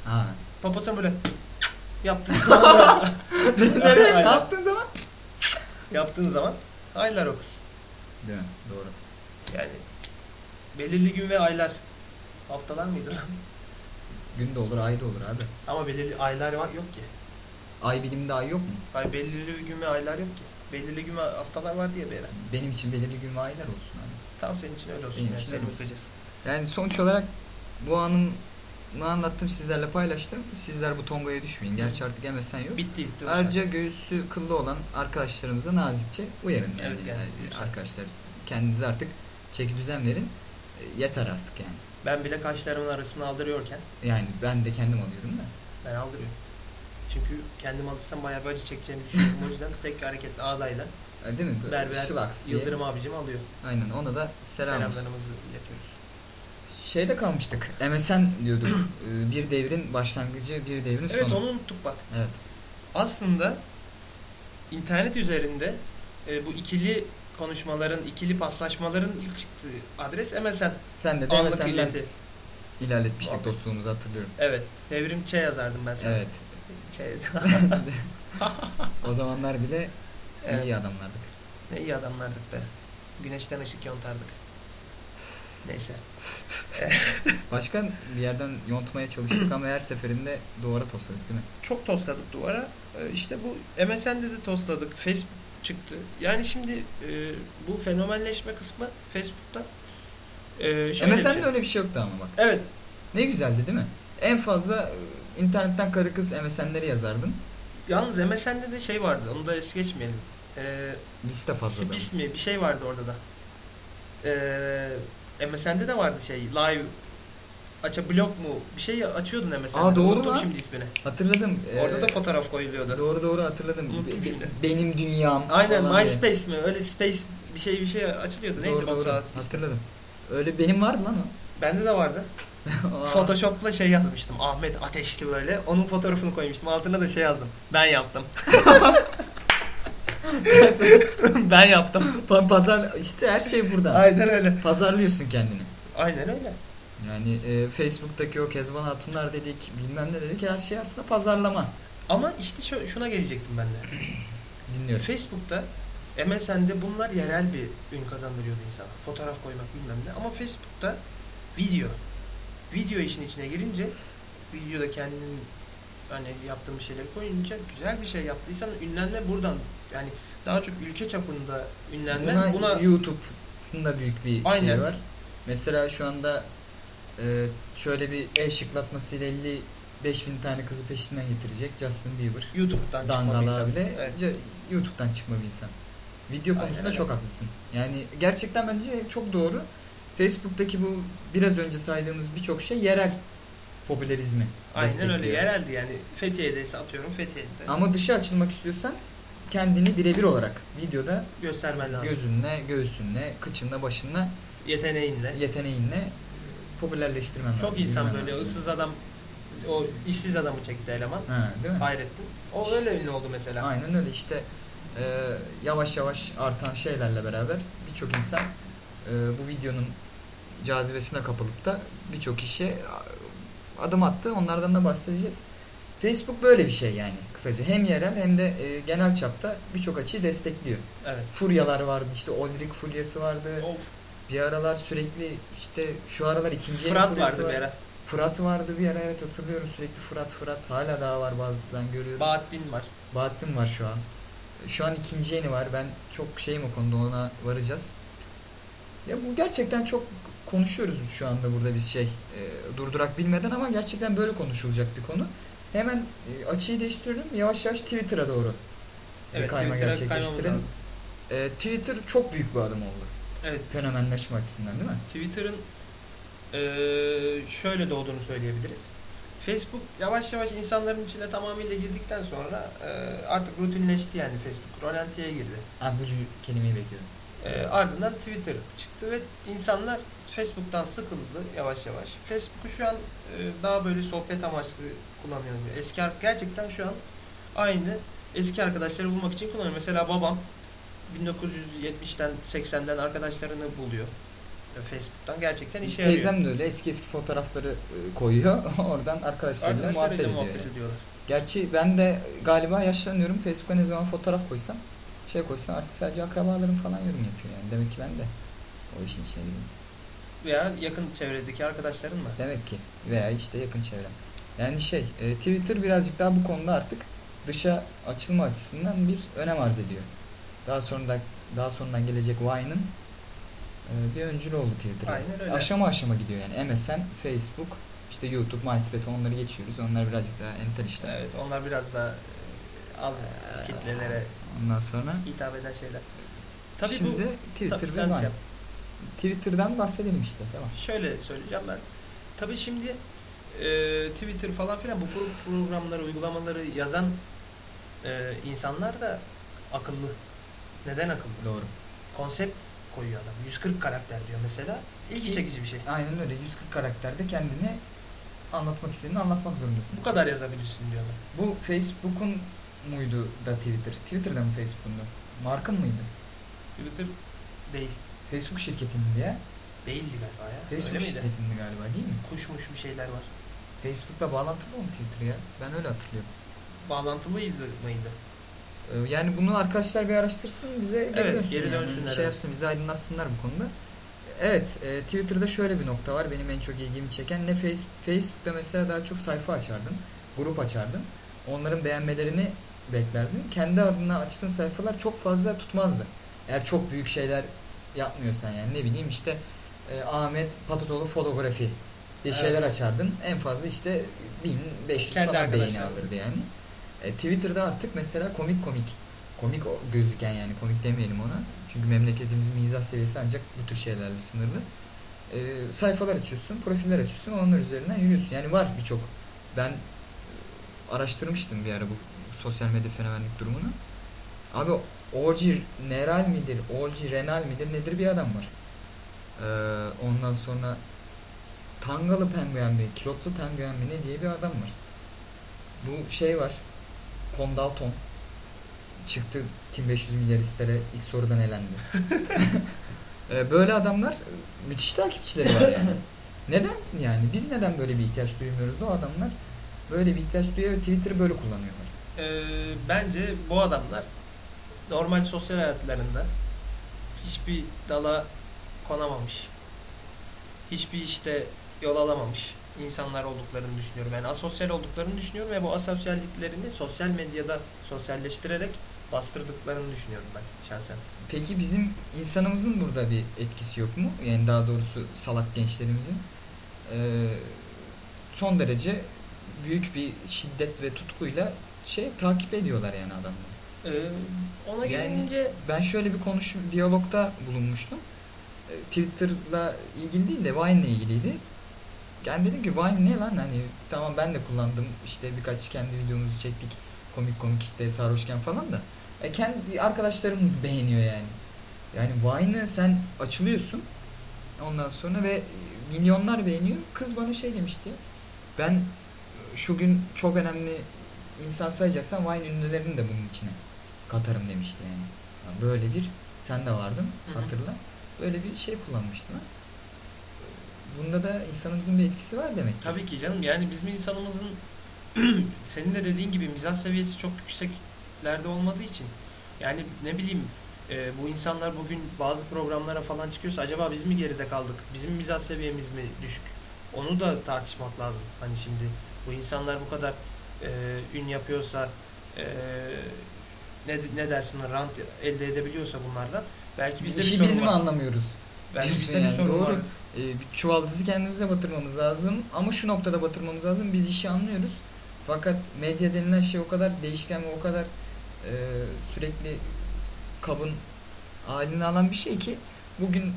Ha. Paposuna böyle yaptığı zaman Nereye? ne yaptığın zaman? yaptığın zaman aylar o kız. Değil mi? Doğru. Yani belirli gün ve aylar haftalar mıydı lan? Gün de olur, ay da olur abi. Ama belirli aylar var yok ki. Ay biliminde ay yok mu? Ay belirli gün ve aylar yok ki. Belirli gün ve haftalar var diye bir ara. Benim için belirli gün ve aylar olsun abi. Tam senin için öyle olsun. Benim yani için öyle olsun. Yani sonuç olarak bu anımı anlattım sizlerle paylaştım. Sizler bu tongaya düşmeyin. Gerçi artık MSN yok. Bitti bitti. Ayrıca göğüsü kıllı olan arkadaşlarımıza nazikçe uyarın. Evet, yani Yani arkadaşlar kendinize artık çeki düzen verin. Yeter artık yani. Ben bile kaşlarımın arasını aldırıyorken Yani ben de kendim alıyorum da. ben aldırıyorum. Çünkü kendim alırsam bayağı bir acı çekeceğimi düşünüyorum. o yüzden tek hareketli ağdayla Değil mi? Berber şılaks diye. Yıldırım abicim alıyor. Aynen ona da selam. Selamlarımızı iletiyoruz. Şeyde kalmıştık. MSN diyorduk. E, bir devrin başlangıcı, bir devrin Evet sonu. onu unuttuk bak. Evet. Aslında internet üzerinde e, bu ikili konuşmaların, ikili paslaşmaların ilk çıktığı adres MSN. Sen de Anlık MSN'den ileti. ilerletmiştik Anlık. dostluğumuzu hatırlıyorum. Evet. Devrim Ç yazardım ben sana. Evet. Ç. o zamanlar bile Evet. iyi adamlardık. ne iyi adamlardık be. Güneşten ışık yontardık. Neyse. Başka bir yerden yontmaya çalıştık ama her seferinde duvara tosladık değil mi? Çok tostladık duvara. Ee, İşte bu MSN'de de tostladık. Facebook çıktı. Yani şimdi e, bu fenomenleşme kısmı Facebook'ta. E, şöyle MSN'de şey. öyle bir şey yoktu ama bak. Evet. Ne güzeldi değil mi? En fazla e, internetten karı kız MSN'leri yazardın. Yalnız MSN'de de şey vardı. Onu da es geçmeyelim. Ee, Liste fazla. Spis mi? Bir şey vardı orada da. Ee, MSN'de de vardı şey. Live aça blog mu? Bir şey açıyordun MSN'de. Aa, doğru Unuttum lan. şimdi ismini. Hatırladım. Ee, Orada da fotoğraf koyuluyordu. Doğru doğru hatırladım. Unuttum Be- şimdi. benim dünyam. Aynen falan diye. MySpace mi? Öyle Space bir şey bir şey açılıyordu. Neyse Doğru doğru fotoğraf. hatırladım. Öyle benim vardı lan o. Bende de vardı. Aa. Photoshop'la şey yazmıştım. Ahmet Ateşli böyle. Onun fotoğrafını koymuştum. Altına da şey yazdım. Ben yaptım. ben yaptım. Pa- Pazar işte her şey burada. Aynen öyle. Pazarlıyorsun kendini. Aynen öyle. Yani e, Facebook'taki o Kezban Hatunlar dedik, bilmem ne dedik her şey aslında pazarlama. Ama işte şu, şuna gelecektim ben de. Dinliyorum. Facebook'ta MSN'de bunlar yerel bir ün kazandırıyordu insana. Fotoğraf koymak bilmem ne. Ama Facebook'ta video. Video işin içine girince videoda kendinin hani yaptığım şeyleri koyunca güzel bir şey yaptıysan ünlenme buradan. Yani daha çok ülke çapında ünlenme Buna, buna, YouTube'un da büyük bir Aynen. şey var. Mesela şu anda e, şöyle bir el şıklatmasıyla 55 bin tane kızı peşinden getirecek Justin Bieber. YouTube'dan çıkma bir insan. Evet. YouTube'dan çıkma bir insan. Video Aynen konusunda öyle. çok haklısın. Yani gerçekten bence çok doğru. Facebook'taki bu biraz önce saydığımız birçok şey yerel popülerizmi. Aynen öyle yereldi yani. Fethiye'de atıyorum Fethiye'de. Ama dışa açılmak istiyorsan kendini birebir olarak videoda göstermen lazım. gözünle, göğsünle, kıçınla, başınla, Yeteneğinle. yeteneğinle popülerleştirmen lazım. Çok insan bilmen böyle lazım. ıssız adam o işsiz adamı çekti eleman. Ha, değil mi? Hayrettin. O öyle ünlü oldu mesela. Aynen öyle işte e, yavaş yavaş artan şeylerle beraber birçok insan e, bu videonun cazibesine kapılıp da birçok işe adım attı. Onlardan da bahsedeceğiz. Facebook böyle bir şey yani kısaca. Hem yerel hem de e, genel çapta birçok açıyı destekliyor. Evet. Furyalar vardı işte Olrik furyası vardı. O Bir aralar sürekli işte şu aralar ikinci Fırat vardı var. bir ara. Fırat vardı bir ara evet hatırlıyorum sürekli Fırat Fırat hala daha var bazı ben görüyorum. Bahattin var. Bahattin var şu an. Şu an ikinci yeni var. Ben çok şeyim o konuda ona varacağız. Ya bu gerçekten çok konuşuyoruz şu anda burada biz şey e, durdurak bilmeden ama gerçekten böyle konuşulacak bir konu. Hemen e, açıyı değiştiriyorum. Yavaş yavaş Twitter'a doğru bir Evet, kayma Twitter'a gerçekleştirelim. E, Twitter çok büyük bir adım oldu. Evet. Fenomenleşme açısından değil mi? Twitter'ın eee, şöyle doğduğunu söyleyebiliriz. Facebook yavaş yavaş insanların içine tamamıyla girdikten sonra eee, artık rutinleşti yani Facebook. Rolantiye girdi. Ha bu kelimeyi bekliyordum. Eee, ardından Twitter çıktı ve insanlar Facebook'tan sıkıldı yavaş yavaş. Facebook'u şu an eee, daha böyle sohbet amaçlı kullanıyor. Eski gerçekten şu an aynı eski arkadaşları bulmak için kullanıyor. Mesela babam 1970'ten 80'den arkadaşlarını buluyor. Facebook'tan gerçekten işe yarıyor. Teyzem de öyle eski eski fotoğrafları e, koyuyor. Oradan arkadaşlarıyla muhabbet ediyor. muhabbet yani. ediyorlar. Gerçi ben de galiba yaşlanıyorum. Facebook'a ne zaman fotoğraf koysam şey koysam artık sadece akrabalarım falan yorum yapıyor yani. Demek ki ben de o işin içine girdim. Veya yakın çevredeki arkadaşların mı? Demek ki veya işte yakın çevrem. Yani şey e, Twitter birazcık daha bu konuda artık dışa açılma açısından bir önem arz ediyor. Daha sonra daha sonradan gelecek Vine'ın e, bir öncülü oldu Twitter. Aynen öyle. Aşama aşama gidiyor yani. MSN, Facebook, işte YouTube, MySpace onları geçiyoruz. Onlar birazcık daha entel işler. Evet, onlar biraz daha e, az kitlelere Ondan sonra hitap eden şeyler. Tabii Şimdi bu Twitter tabii şey Vine. yap. Twitter'dan bahsedelim işte. Tamam. Şöyle söyleyeceğim ben. Tabii şimdi e, Twitter falan filan bu pro- programları, uygulamaları yazan e, insanlar da akıllı. Neden akıllı? Doğru. Konsept koyuyor adam. 140 karakter diyor mesela. İlgi Ki- çekici bir şey. Aynen öyle. 140 karakterde kendini anlatmak istediğini anlatmak zorundasın. Bu kadar yazabilirsin diyorlar. Bu Facebook'un muydu da Twitter? Twitter'da mı Facebook'un da? Markın mıydı? Twitter değil. Facebook şirketinin ya. Değildi galiba ya. Facebook Öyle miydi? şirketinin galiba değil mi? Kuşmuş bir şeyler var. Facebook'la bağlantılı mı Twitter ya? Ben öyle hatırlıyorum. Bağlantılıydı mıydı? Ee, Yani bunu arkadaşlar bir araştırsın bize geri Evet, dönsün geri yani. dönsünler, Şey evet. yapsın bizi aydınlatsınlar bu konuda. Evet e, Twitter'da şöyle bir nokta var benim en çok ilgimi çeken. Ne Face- Facebook'ta mesela daha çok sayfa açardın. Grup açardın. Onların beğenmelerini beklerdin. Kendi adına açtığın sayfalar çok fazla tutmazdı. Eğer çok büyük şeyler yapmıyorsan yani ne bileyim işte e, Ahmet Patutoğlu fotoğrafi diye Evet. şeyler açardın. En fazla işte 1500 Kendi falan beğeni alırdı yani. E, Twitter'da artık mesela komik komik komik gözüken yani komik demeyelim ona. Çünkü memleketimizin mizah seviyesi ancak bu tür şeylerle sınırlı. E, sayfalar açıyorsun, profiller açıyorsun, onlar üzerinden yürüyorsun. Yani var birçok. Ben araştırmıştım bir ara bu sosyal medya fenomenlik durumunu. Abi Orji Neral midir, Orji Renal midir nedir bir adam var. Ee, ondan sonra Tangalı Penguen mi, Kilotlu Penguen mi ne diye bir adam var. Bu şey var. Kondalton. çıktı kim 500 milyar istere ilk sorudan elendi. E, böyle adamlar müthiş takipçileri var yani. Neden yani biz neden böyle bir ihtiyaç duymuyoruz? O adamlar böyle bir ihtiyaç duyuyor ve Twitter'ı böyle kullanıyorlar. Ee, bence bu adamlar normal sosyal hayatlarında hiçbir dala konamamış. Hiçbir işte yol alamamış insanlar olduklarını düşünüyorum. Yani asosyal olduklarını düşünüyorum ve bu asosyalliklerini sosyal medyada sosyalleştirerek bastırdıklarını düşünüyorum ben şahsen. Peki bizim insanımızın burada bir etkisi yok mu? Yani daha doğrusu salak gençlerimizin Ee, son derece büyük bir şiddet ve tutkuyla şey takip ediyorlar yani adamları. Ee, ona Yani- gelince Ben şöyle bir konuş diyalogda bulunmuştum. Ee, Twitter'la ilgili değil de Vine'la ilgiliydi. Yani dedim ki Vine ne lan hani tamam ben de kullandım işte birkaç kendi videomuzu çektik komik komik işte sarhoşken falan da e, kendi arkadaşlarım beğeniyor yani. Yani Vine'ı sen açılıyorsun ondan sonra ve milyonlar beğeniyor. Kız bana şey demişti. Ben şu gün çok önemli insan sayacaksan Vine ünlülerini de bunun içine katarım demişti yani. Ya Böyle bir sen de vardın hatırla. Böyle bir şey kullanmıştın ha. Bunda da insanımızın bir etkisi var demek ki. Tabii ki canım yani bizim insanımızın senin de dediğin gibi mizah seviyesi çok yükseklerde olmadığı için yani ne bileyim e, bu insanlar bugün bazı programlara falan çıkıyorsa acaba biz mi geride kaldık? Bizim mizah seviyemiz mi düşük? Onu da tartışmak lazım. Hani şimdi bu insanlar bu kadar e, ün yapıyorsa e, ne, ne dersin rant elde edebiliyorsa bunlardan belki bizde bir İşi sorun biz mi var. anlamıyoruz? Belki bizde bir yani, sorun doğru. var. Ee, bir çuvaldızı kendimize batırmamız lazım ama şu noktada batırmamız lazım. Biz işi anlıyoruz. Fakat medya denilen şey o kadar değişken ve o kadar e, sürekli kabın halini alan bir şey ki bugün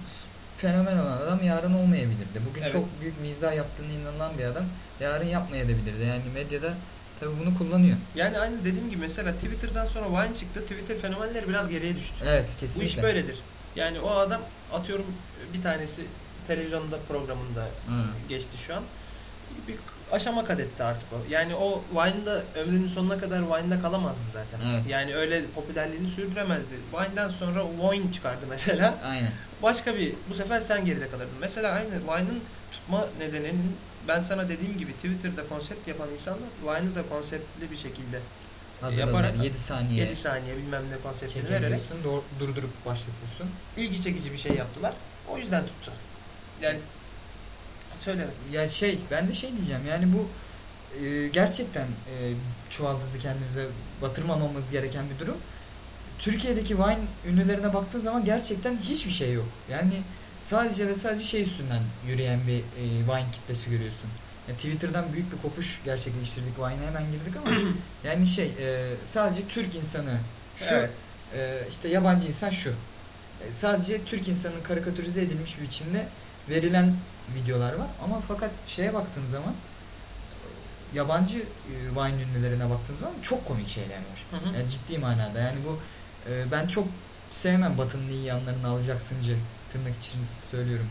fenomen olan adam yarın olmayabilirdi. Bugün Evet. çok büyük mizah yaptığını inanılan bir adam yarın yapmayabilirdi. Yani medyada tabii bunu kullanıyor. Yani aynı dediğim gibi mesela Twitter'dan sonra Vine çıktı. Twitter fenomenleri biraz geriye düştü. Evet Bu kesinlikle. iş böyledir. Yani o adam atıyorum bir tanesi televizyonda programında Hı. geçti şu an. Bir aşama kat etti artık o. Yani o Vine'da ömrünün sonuna kadar Vine'da kalamazdı zaten. Evet. Yani öyle popülerliğini sürdüremezdi. Vine'den sonra Vine çıkardı mesela. Aynen. Başka bir bu sefer sen geride kalırdın. Mesela aynı Vine'ın tutma nedeninin ben sana dediğim gibi Twitter'da konsept yapan insanlar Vine'ı da konseptli bir şekilde. Yaparak- 7 saniye 7 saniye bilmem ne konseptini vererek durdurup başlatıyorsun. ilgi çekici bir şey yaptılar. O yüzden tuttu. Yani söyle. Ya şey ben de şey diyeceğim yani bu e, gerçekten e, çuvaldızı kendimize batırmamamız gereken bir durum. Türkiye'deki Vine ünlülerine baktığın zaman gerçekten hiçbir şey yok. Yani sadece ve sadece şey üstünden yürüyen bir e, Vine kitlesi görüyorsun. Ya Twitter'dan büyük bir kopuş gerçekleştirdik. Vine'a hemen girdik ama yani şey e, sadece Türk insanı şu Evet. e, işte yabancı insan şu. E, sadece Türk insanının karikatürize edilmiş bir biçimde verilen videolar var ama fakat şeye baktığım zaman yabancı e, Vine ünlülerine baktığım zaman çok komik şeyler var. Hı hı. Yani ciddi manada. Yani bu e, ben çok sevmem Batı'nın iyi yanlarını alacaksıncı tırnak için söylüyorum.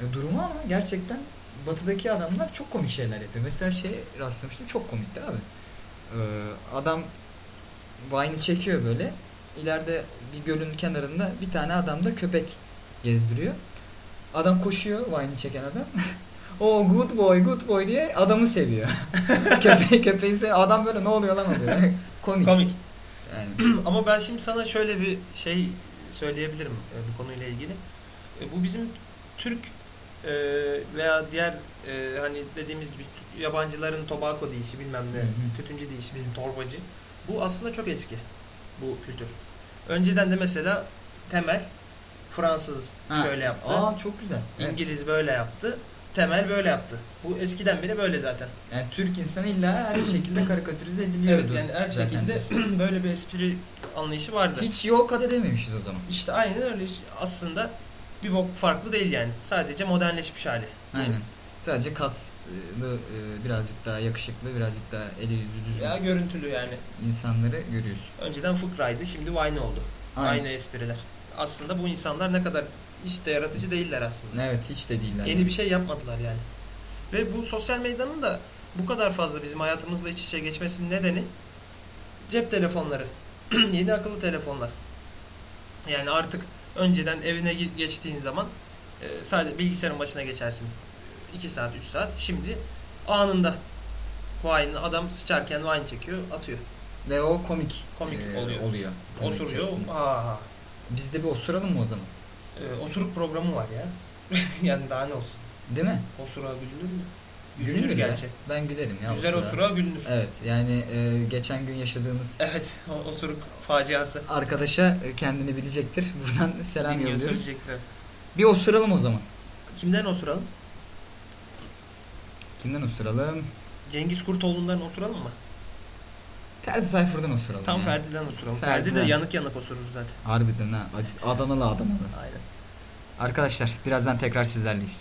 E, durumu ama gerçekten Batı'daki adamlar çok komik şeyler yapıyor. Mesela şeye rastlamıştım çok komikti abi. E, adam Vine'i çekiyor böyle. İleride bir gölün kenarında bir tane adam da köpek gezdiriyor. Adam koşuyor Vine'i çeken adam. o good boy good boy diye adamı seviyor. köpeği köpeği seviyor. Adam böyle ne oluyor lan oluyor. Komik. Komik. Yani. Ama ben şimdi sana şöyle bir şey söyleyebilirim e, bu konuyla ilgili. E, bu bizim Türk e, veya diğer hani dediğimiz gibi yabancıların tobacco deyişi bilmem ne, Hı hı. tütüncü deyişi bizim torbacı. Bu aslında çok eski bu kültür. Önceden de mesela Temel Fransız Ha, şöyle yaptı. Aa çok güzel. Evet. İngiliz böyle yaptı. Temel böyle yaptı. Bu eskiden beri böyle zaten. Yani Türk insanı illa her şekilde karikatürize ediliyor. Evet yani her zaten şekilde diyorsun. böyle bir espri anlayışı vardı. Hiç yol kat edememişiz o zaman. İşte aynen öyle. Aslında bir bok farklı değil yani. Sadece modernleşmiş hali. Aynen. Sadece kaslı, e, birazcık daha yakışıklı, birazcık daha eli yüzü düzgün Ya görüntülü yani. insanları görüyorsun. Önceden fıkraydı, şimdi Vine oldu. Aynı espriler. Aslında bu insanlar ne kadar hiç de yaratıcı değiller aslında. Evet hiç de değiller. Yeni bir şey yapmadılar yani. Ve bu sosyal medyanın da bu kadar fazla bizim hayatımızla iç içe geçmesinin nedeni cep telefonları. yeni akıllı telefonlar. Yani artık önceden evine ge- geçtiğin zaman e, sadece bilgisayarın başına geçersin. 2 saat, 3 saat. Şimdi anında Vine adam sıçarken Vine çekiyor, atıyor. Ve o komik. Komik e, oluyor. oluyor. Osuruyor. Aa, Biz de bir osuralım mı o zaman? e, osuruk programı var ya. yani daha ne olsun. Değil mi? Osuruğa gülünür mü? Gülünür ya. gerçi. Ben gülerim ya. Güzel osura. osuruğa gülünür. Evet yani e, geçen gün yaşadığımız Evet, o osuruk faciası. arkadaşa e, kendini bilecektir. Buradan selam Dinliyorsa yolluyoruz. Bir osuralım o zaman. Kimden osuralım? Kimden osuralım? Cengiz Kurtoğlu'ndan osuralım mı? Ferdi Tayfur'dan osuralım. Tam ya. Ferdi'den osuralım. Ferdi de Ferdi'den. yanık yanık osurur zaten. Harbiden ha. Adanalı Adanalı. Aynen. Arkadaşlar birazdan tekrar sizlerleyiz.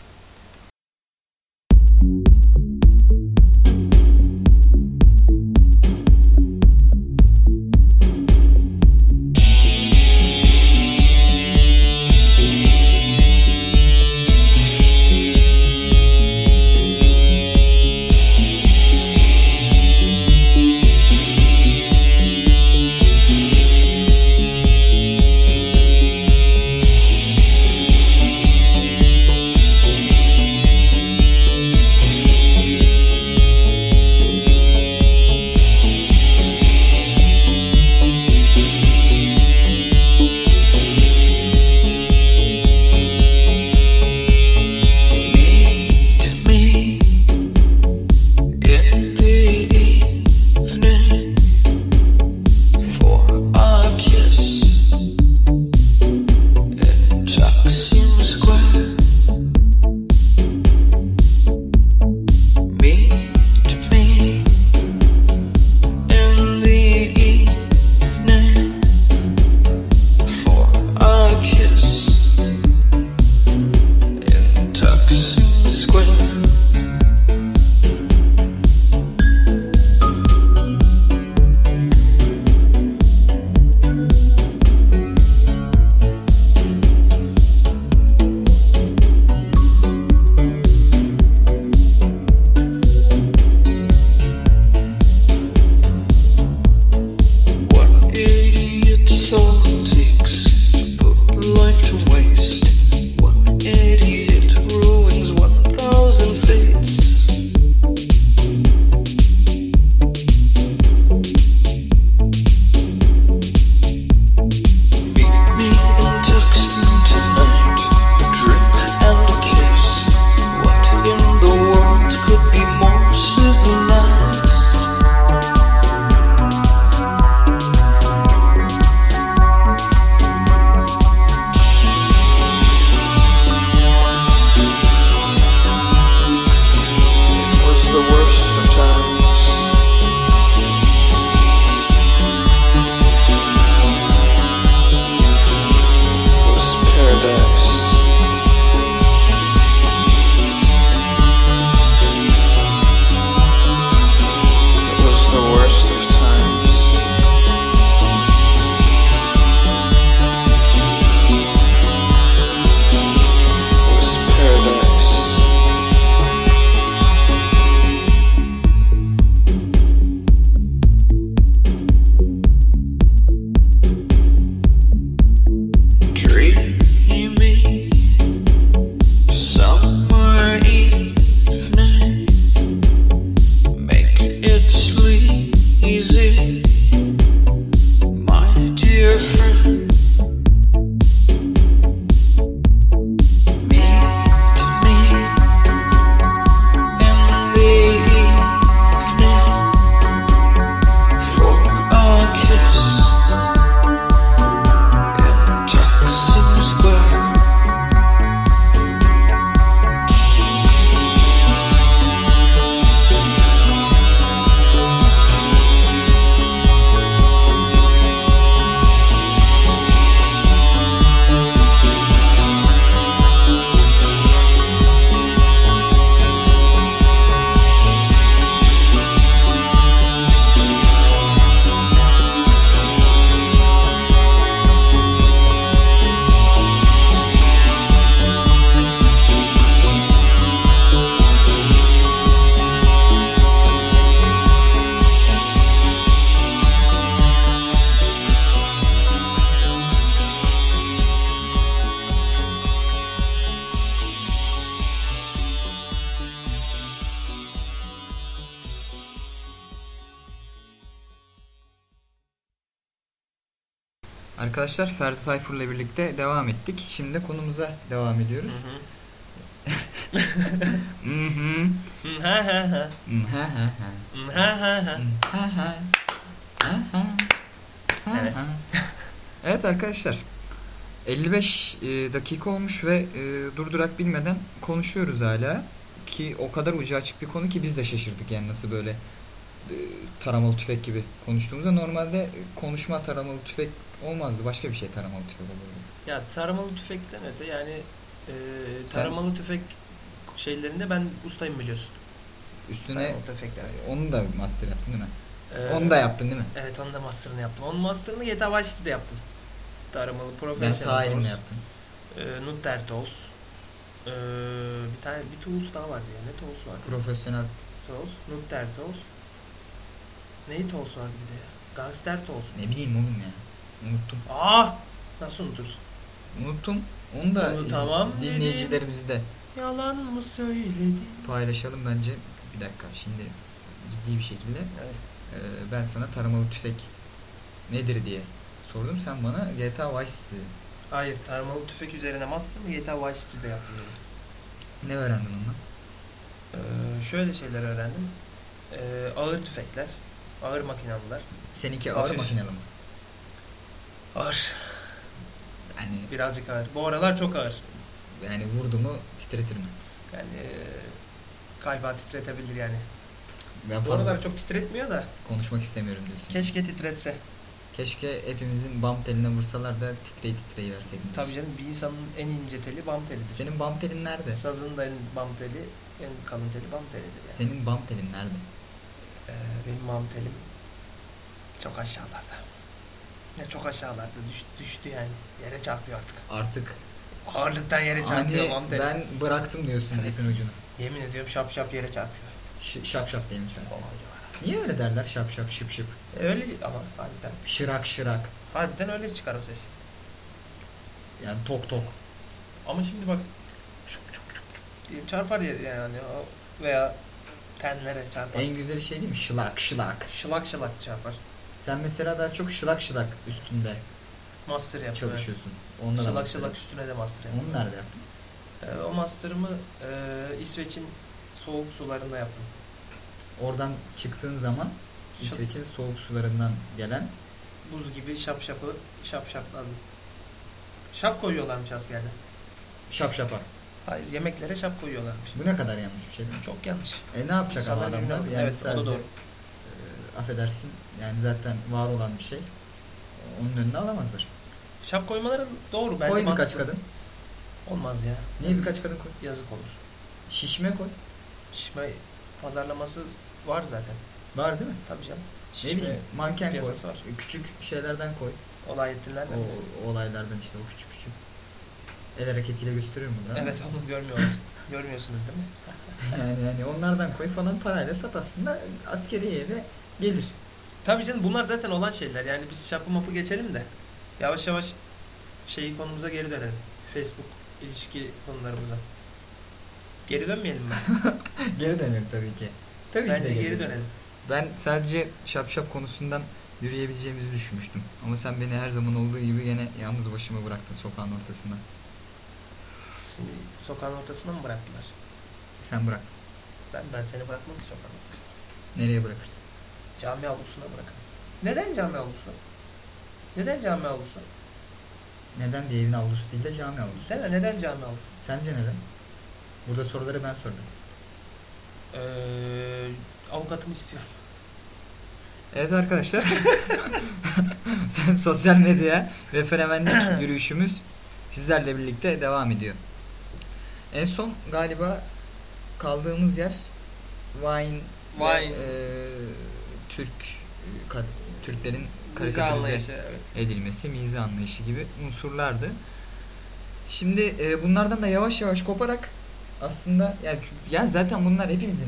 Ferdi Tayfur'la birlikte devam ettik. Şimdi konumuza devam ediyoruz. Evet. Evet arkadaşlar. 55 e, dakika olmuş ve e, durdurak bilmeden konuşuyoruz hala. Ki o kadar ucu açık bir konu ki biz de şaşırdık yani nasıl böyle e, taramalı tüfek gibi konuştuğumuzda. Normalde e, konuşma taramalı tüfek olmazdı. Başka bir şey taramalı tüfek olurdu. Ya taramalı tüfekten öte yani e, taramalı tüfek şeylerinde ben ustayım biliyorsun. Üstüne onu da master yaptın değil mi? Ee, Onu da yaptın değil mi? Evet onun da master'ını yaptım. Onun master'ını GTA Vice City'de yaptım. Taramalı Ben profesyonel. sağ elimle yaptım. Ee, Nutter Tools. Ee, bir tane bir tools daha vardı ya. Ne tools vardı? Profesyonel Tools. Nutter Tools. Neyi tools vardı bir de? Gangster Tools. ne bileyim oğlum ya. Unuttum. Aa! Nasıl unutursun? Unuttum. Onu da Onu tamam dinleyicilerimizle Yalan mı söyledin? paylaşalım bence. Bir dakika şimdi ciddi bir şekilde Evet. e, ben sana taramalı tüfek nedir diye sordum. Sen bana GTA Vice dedin. Hayır, taramalı tüfek üzerine master'ımı GTA Vice City'de yaptım. Ne öğrendin ondan? Ee, şöyle şeyler öğrendim. Ee, ağır tüfekler, ağır makinalılar. Seninki ağır Hafif. makinalı mı? Ağır. Yani, Birazcık ağır. Bu aralar çok ağır. yani vurdu mu titretir mi? Yani e, galiba titretebilir yani. Ben Bu fazla aralar çok titretmiyor da konuşmak istemiyorum diyorsun. keşke titretse. Keşke hepimizin bam teline vursalar da titrey titrey versek. diyorsun. Tabii canım bir insanın en ince teli bam telidir. Senin bam telin nerede? Sazın da en bam teli, en kalın teli bam telidir yani. Senin bam telin nerede? Ee, benim bam telim çok aşağılarda. Ya çok aşağılarda düş, düştü yani. Yere çarpıyor artık. Artık Ağırlıktan yere çarpıyor hani bam teli. ben bıraktım diyorsun Evet. ipin ucunu. Yemin ediyorum şap şap yere çarpıyor. Ş- şap şap değilmiş ben. Niye öyle derler şap şap şıp şıp? E, öyle ama harbiden. Şırak şırak. Harbiden öyle çıkar o ses. Yani tok tok. Ama şimdi bak çuk çuk çuk çuk diye çarpar ya yani veya tenlere çarpar. En güzel şey değil mi? Şılak şılak. Şılak şılak çarpar. Sen mesela daha çok şılak şılak üstünde Master yaptım. çalışıyorsun. Onunla da Şılak master şılak üstüne de master yaptım. Onu nerede yaptın? Ee, o master'ımı e, İsveç'in soğuk sularında yaptım. Oradan çıktığın zaman Şıl- İsveç'in soğuk sularından gelen Buz gibi şap şapı şap koyuyorlarmış askerde. şap şapa. Hayır yemeklere şap koyuyorlarmış. Bu ne kadar yanlış bir şey değil mi? Çok yanlış. E ne yapacak ama adamlar? Yani evet, o da sadece doğru. e, affedersin yani zaten var olan bir şey. Onun önüne alamazlar. Şap koymaları doğru bence koy birkaç mantıklı. kadın. Olmaz ya. Niye birkaç kadın koy? Yazık olur. Şişme koy. Şişme pazarlaması var zaten. Var değil mi? Tabii canım. Ne Şişme bileyim manken koy. piyasası var. Küçük şeylerden koy. olay ettilerden. O, o olaylardan işte o küçük. El hareketiyle gösteriyor mu? Evet onu görmüyorlar. Görmüyorsunuz değil mi? yani, yani onlardan koy falan parayla sat aslında askeriyeye de gelir. Tabii canım bunlar zaten olan şeyler. Yani biz şapı mapı geçelim de yavaş yavaş şeyi konumuza geri dönelim. Facebook ilişki konularımıza. Geri dönmeyelim mi? geri dönelim tabii ki. Tabii Bence ki de geri geri dönelim. Ben sadece şap şap konusundan yürüyebileceğimizi düşünmüştüm. Ama sen beni her zaman olduğu gibi yine yalnız başıma bıraktın sokağın ortasında. Sokağın ortasına mı bıraktılar? Sen bıraktın. Ben, ben seni bırakmam ki sokağın ortasına. Nereye bırakırsın? Cami avlusuna bırakın. Neden cami avlusu? Neden cami avlusu? Neden bir evin avlusu değil de cami avlusu? Değil mi? Neden cami avlusu? Sence neden? Burada soruları ben sordum. Ee, avukatım istiyor. Evet arkadaşlar. Sen sosyal medya ve fenomenlik yürüyüşümüz sizlerle birlikte devam ediyor. En son galiba kaldığımız yer Vine, ve, Vine. e, Türk e, ka- Türklerin karikatürize evet. edilmesi, mizah anlayışı gibi unsurlardı. Şimdi e, bunlardan da yavaş yavaş koparak aslında yani, yani zaten bunlar hepimizin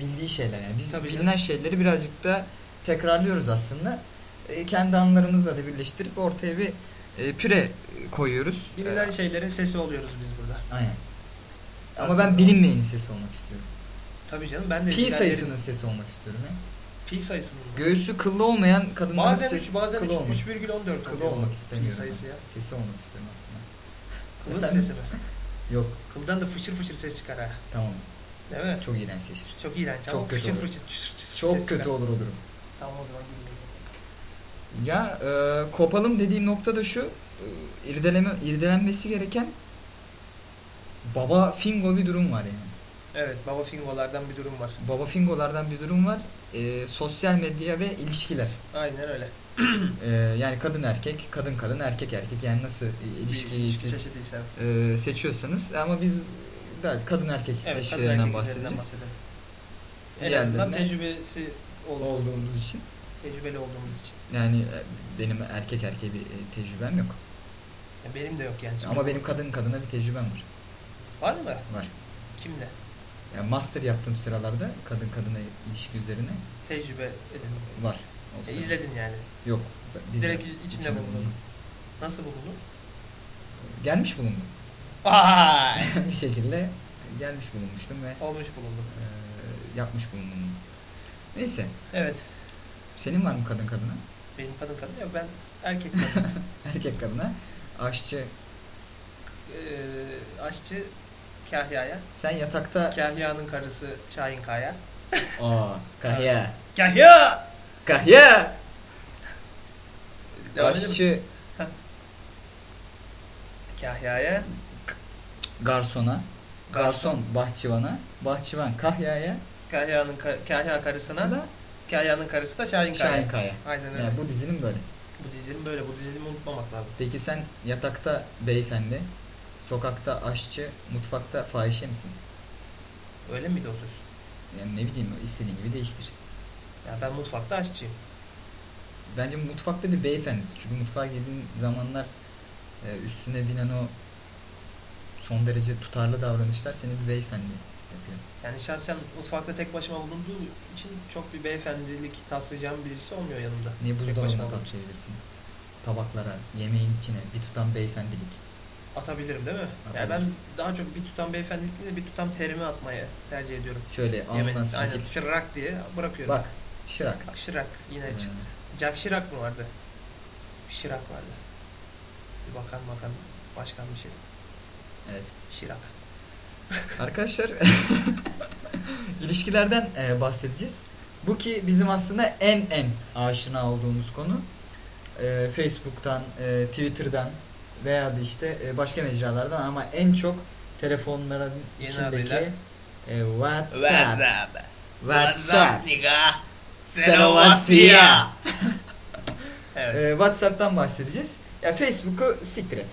bildiği şeyler yani biz Tabii bilinen şeyleri birazcık da tekrarlıyoruz aslında. E, kendi anlarımızla da birleştirip ortaya bir e, püre koyuyoruz. Bilinen E, şeylerin sesi oluyoruz biz burada. Aynen. Ama ben bilinmeyenin sesi olmak istiyorum. Tabii canım ben de Pi eskiden sayısının sesi olmak istiyorum ya. Pi sayısının mı? Göğüsü kıllı olmayan kadınların Bazen se- 3 bazen kılı olmak. 3,14 Kılı oluyor olmak pi istemiyorum. sayısı ya. Sesi olmak istiyorum aslında. Kılın Efendim? sesi mi? Yok Kıldan da fışır fışır ses çıkar ha. tamam. Değil mi? Çok iğrençleşir. Çok iğrenç Çok ama kötü fışır olur. fışır çıs çıs çıs Çok ses kötü olur o durum. Tamam o zaman gülmeyin. Ya e, kopalım dediğim nokta da şu. E, irdeleme, irdelenmesi gereken baba fingo bir durum var yani. Evet baba fingolardan bir durum var. Baba fingolardan bir durum var. E, sosyal medya ve ilişkiler. Aynen öyle. E, yani kadın erkek, kadın kadın, erkek erkek. Yani nasıl ilişkiyi ilişki siz e, seçiyorsanız ama biz daha kadın erkek Evet kadın ilişkilerinden erkek bahsedeceğiz. En azından tecrübesi olduğumuz, Olduğumuz için. tecrübeli olduğumuz için. Yani e, benim erkek erkeğe bir e, tecrübem yok. Ya benim de yok yani. Ama benim kadın kadına bir tecrübem var. Var mı? Var. Kimle? Yani master yaptığım sıralarda kadın kadına ilişki üzerine Tecrübe edin. var. E, izledin yani. Yok. biz- Direkt içinde bulundun. Nasıl bulundun? Gelmiş bulundum. Ay! bir şekilde gelmiş bulunmuştum ve Olmuş bulundum. e, yapmış bulundum. Neyse. Evet. Senin var mı kadın kadına? Benim kadın kadın yok. Ben erkek kadın. Erkek kadına. Aşçı. Ee, aşçı Kahya'ya. Sen yatakta... Kahya'nın karısı Şahin Kaya. Aa, kahya. Kahya! Kahya! Devam edelim. Aşçı Kahya'ya. garsona. Garson. Bahçıvana. Bahçıvan kahyaya. Kahya'nın ka- Kahya karısına da Kahya'nın karısı da Şahin Kaya. Şahin Kaya. Aynen öyle. Yani bu dizinin böyle. Bu dizinin böyle. Bu dizini unutmamak lazım. Peki sen yatakta beyefendi, sokakta aşçı, mutfakta fahişe misin? Öyle miydi o söz? Yani ne bileyim istediğin gibi değiştir. Ya ben mutfakta aşçıyım. Bence mutfakta bir beyefendisin. Çünkü mutfağa girdiğin zamanlar e, üstüne binen o son derece tutarlı davranışlar seni bir beyefendi yapıyor. Yani şahsen mutfakta tek başıma bulunduğu için çok bir beyefendilik taslayacağım birisi olmuyor yanımda. Niye buzdolabına taslayabilirsin? Tabaklara, yemeğin içine bir tutam beyefendilik. Atabilirim değil mi? Yani ben daha çok bir tutam beyefendilik değil de bir tutam terimi atmayı tercih ediyorum. Şöyle Yemek, alnından aynen şırak diye bırakıyorum. Bak, şırak. Bak şırak yine Ee, çıktı. Jack Şirak mı vardı? Bir Şirak vardı. Bir bakan bakan başkan bir şey. evet. Şirak. Arkadaşlar ilişkilerden e, bahsedeceğiz. Bu ki bizim aslında en en aşina olduğumuz konu. E, Facebook'tan, e, Twitter'dan veya da işte e, başka mecralardan ama en çok telefonların Yeni içindeki abiler. e, WhatsApp. WhatsApp. nigga. Senovasya. Evet. E, WhatsApp'tan bahsedeceğiz. Ya Facebook'u siktir et.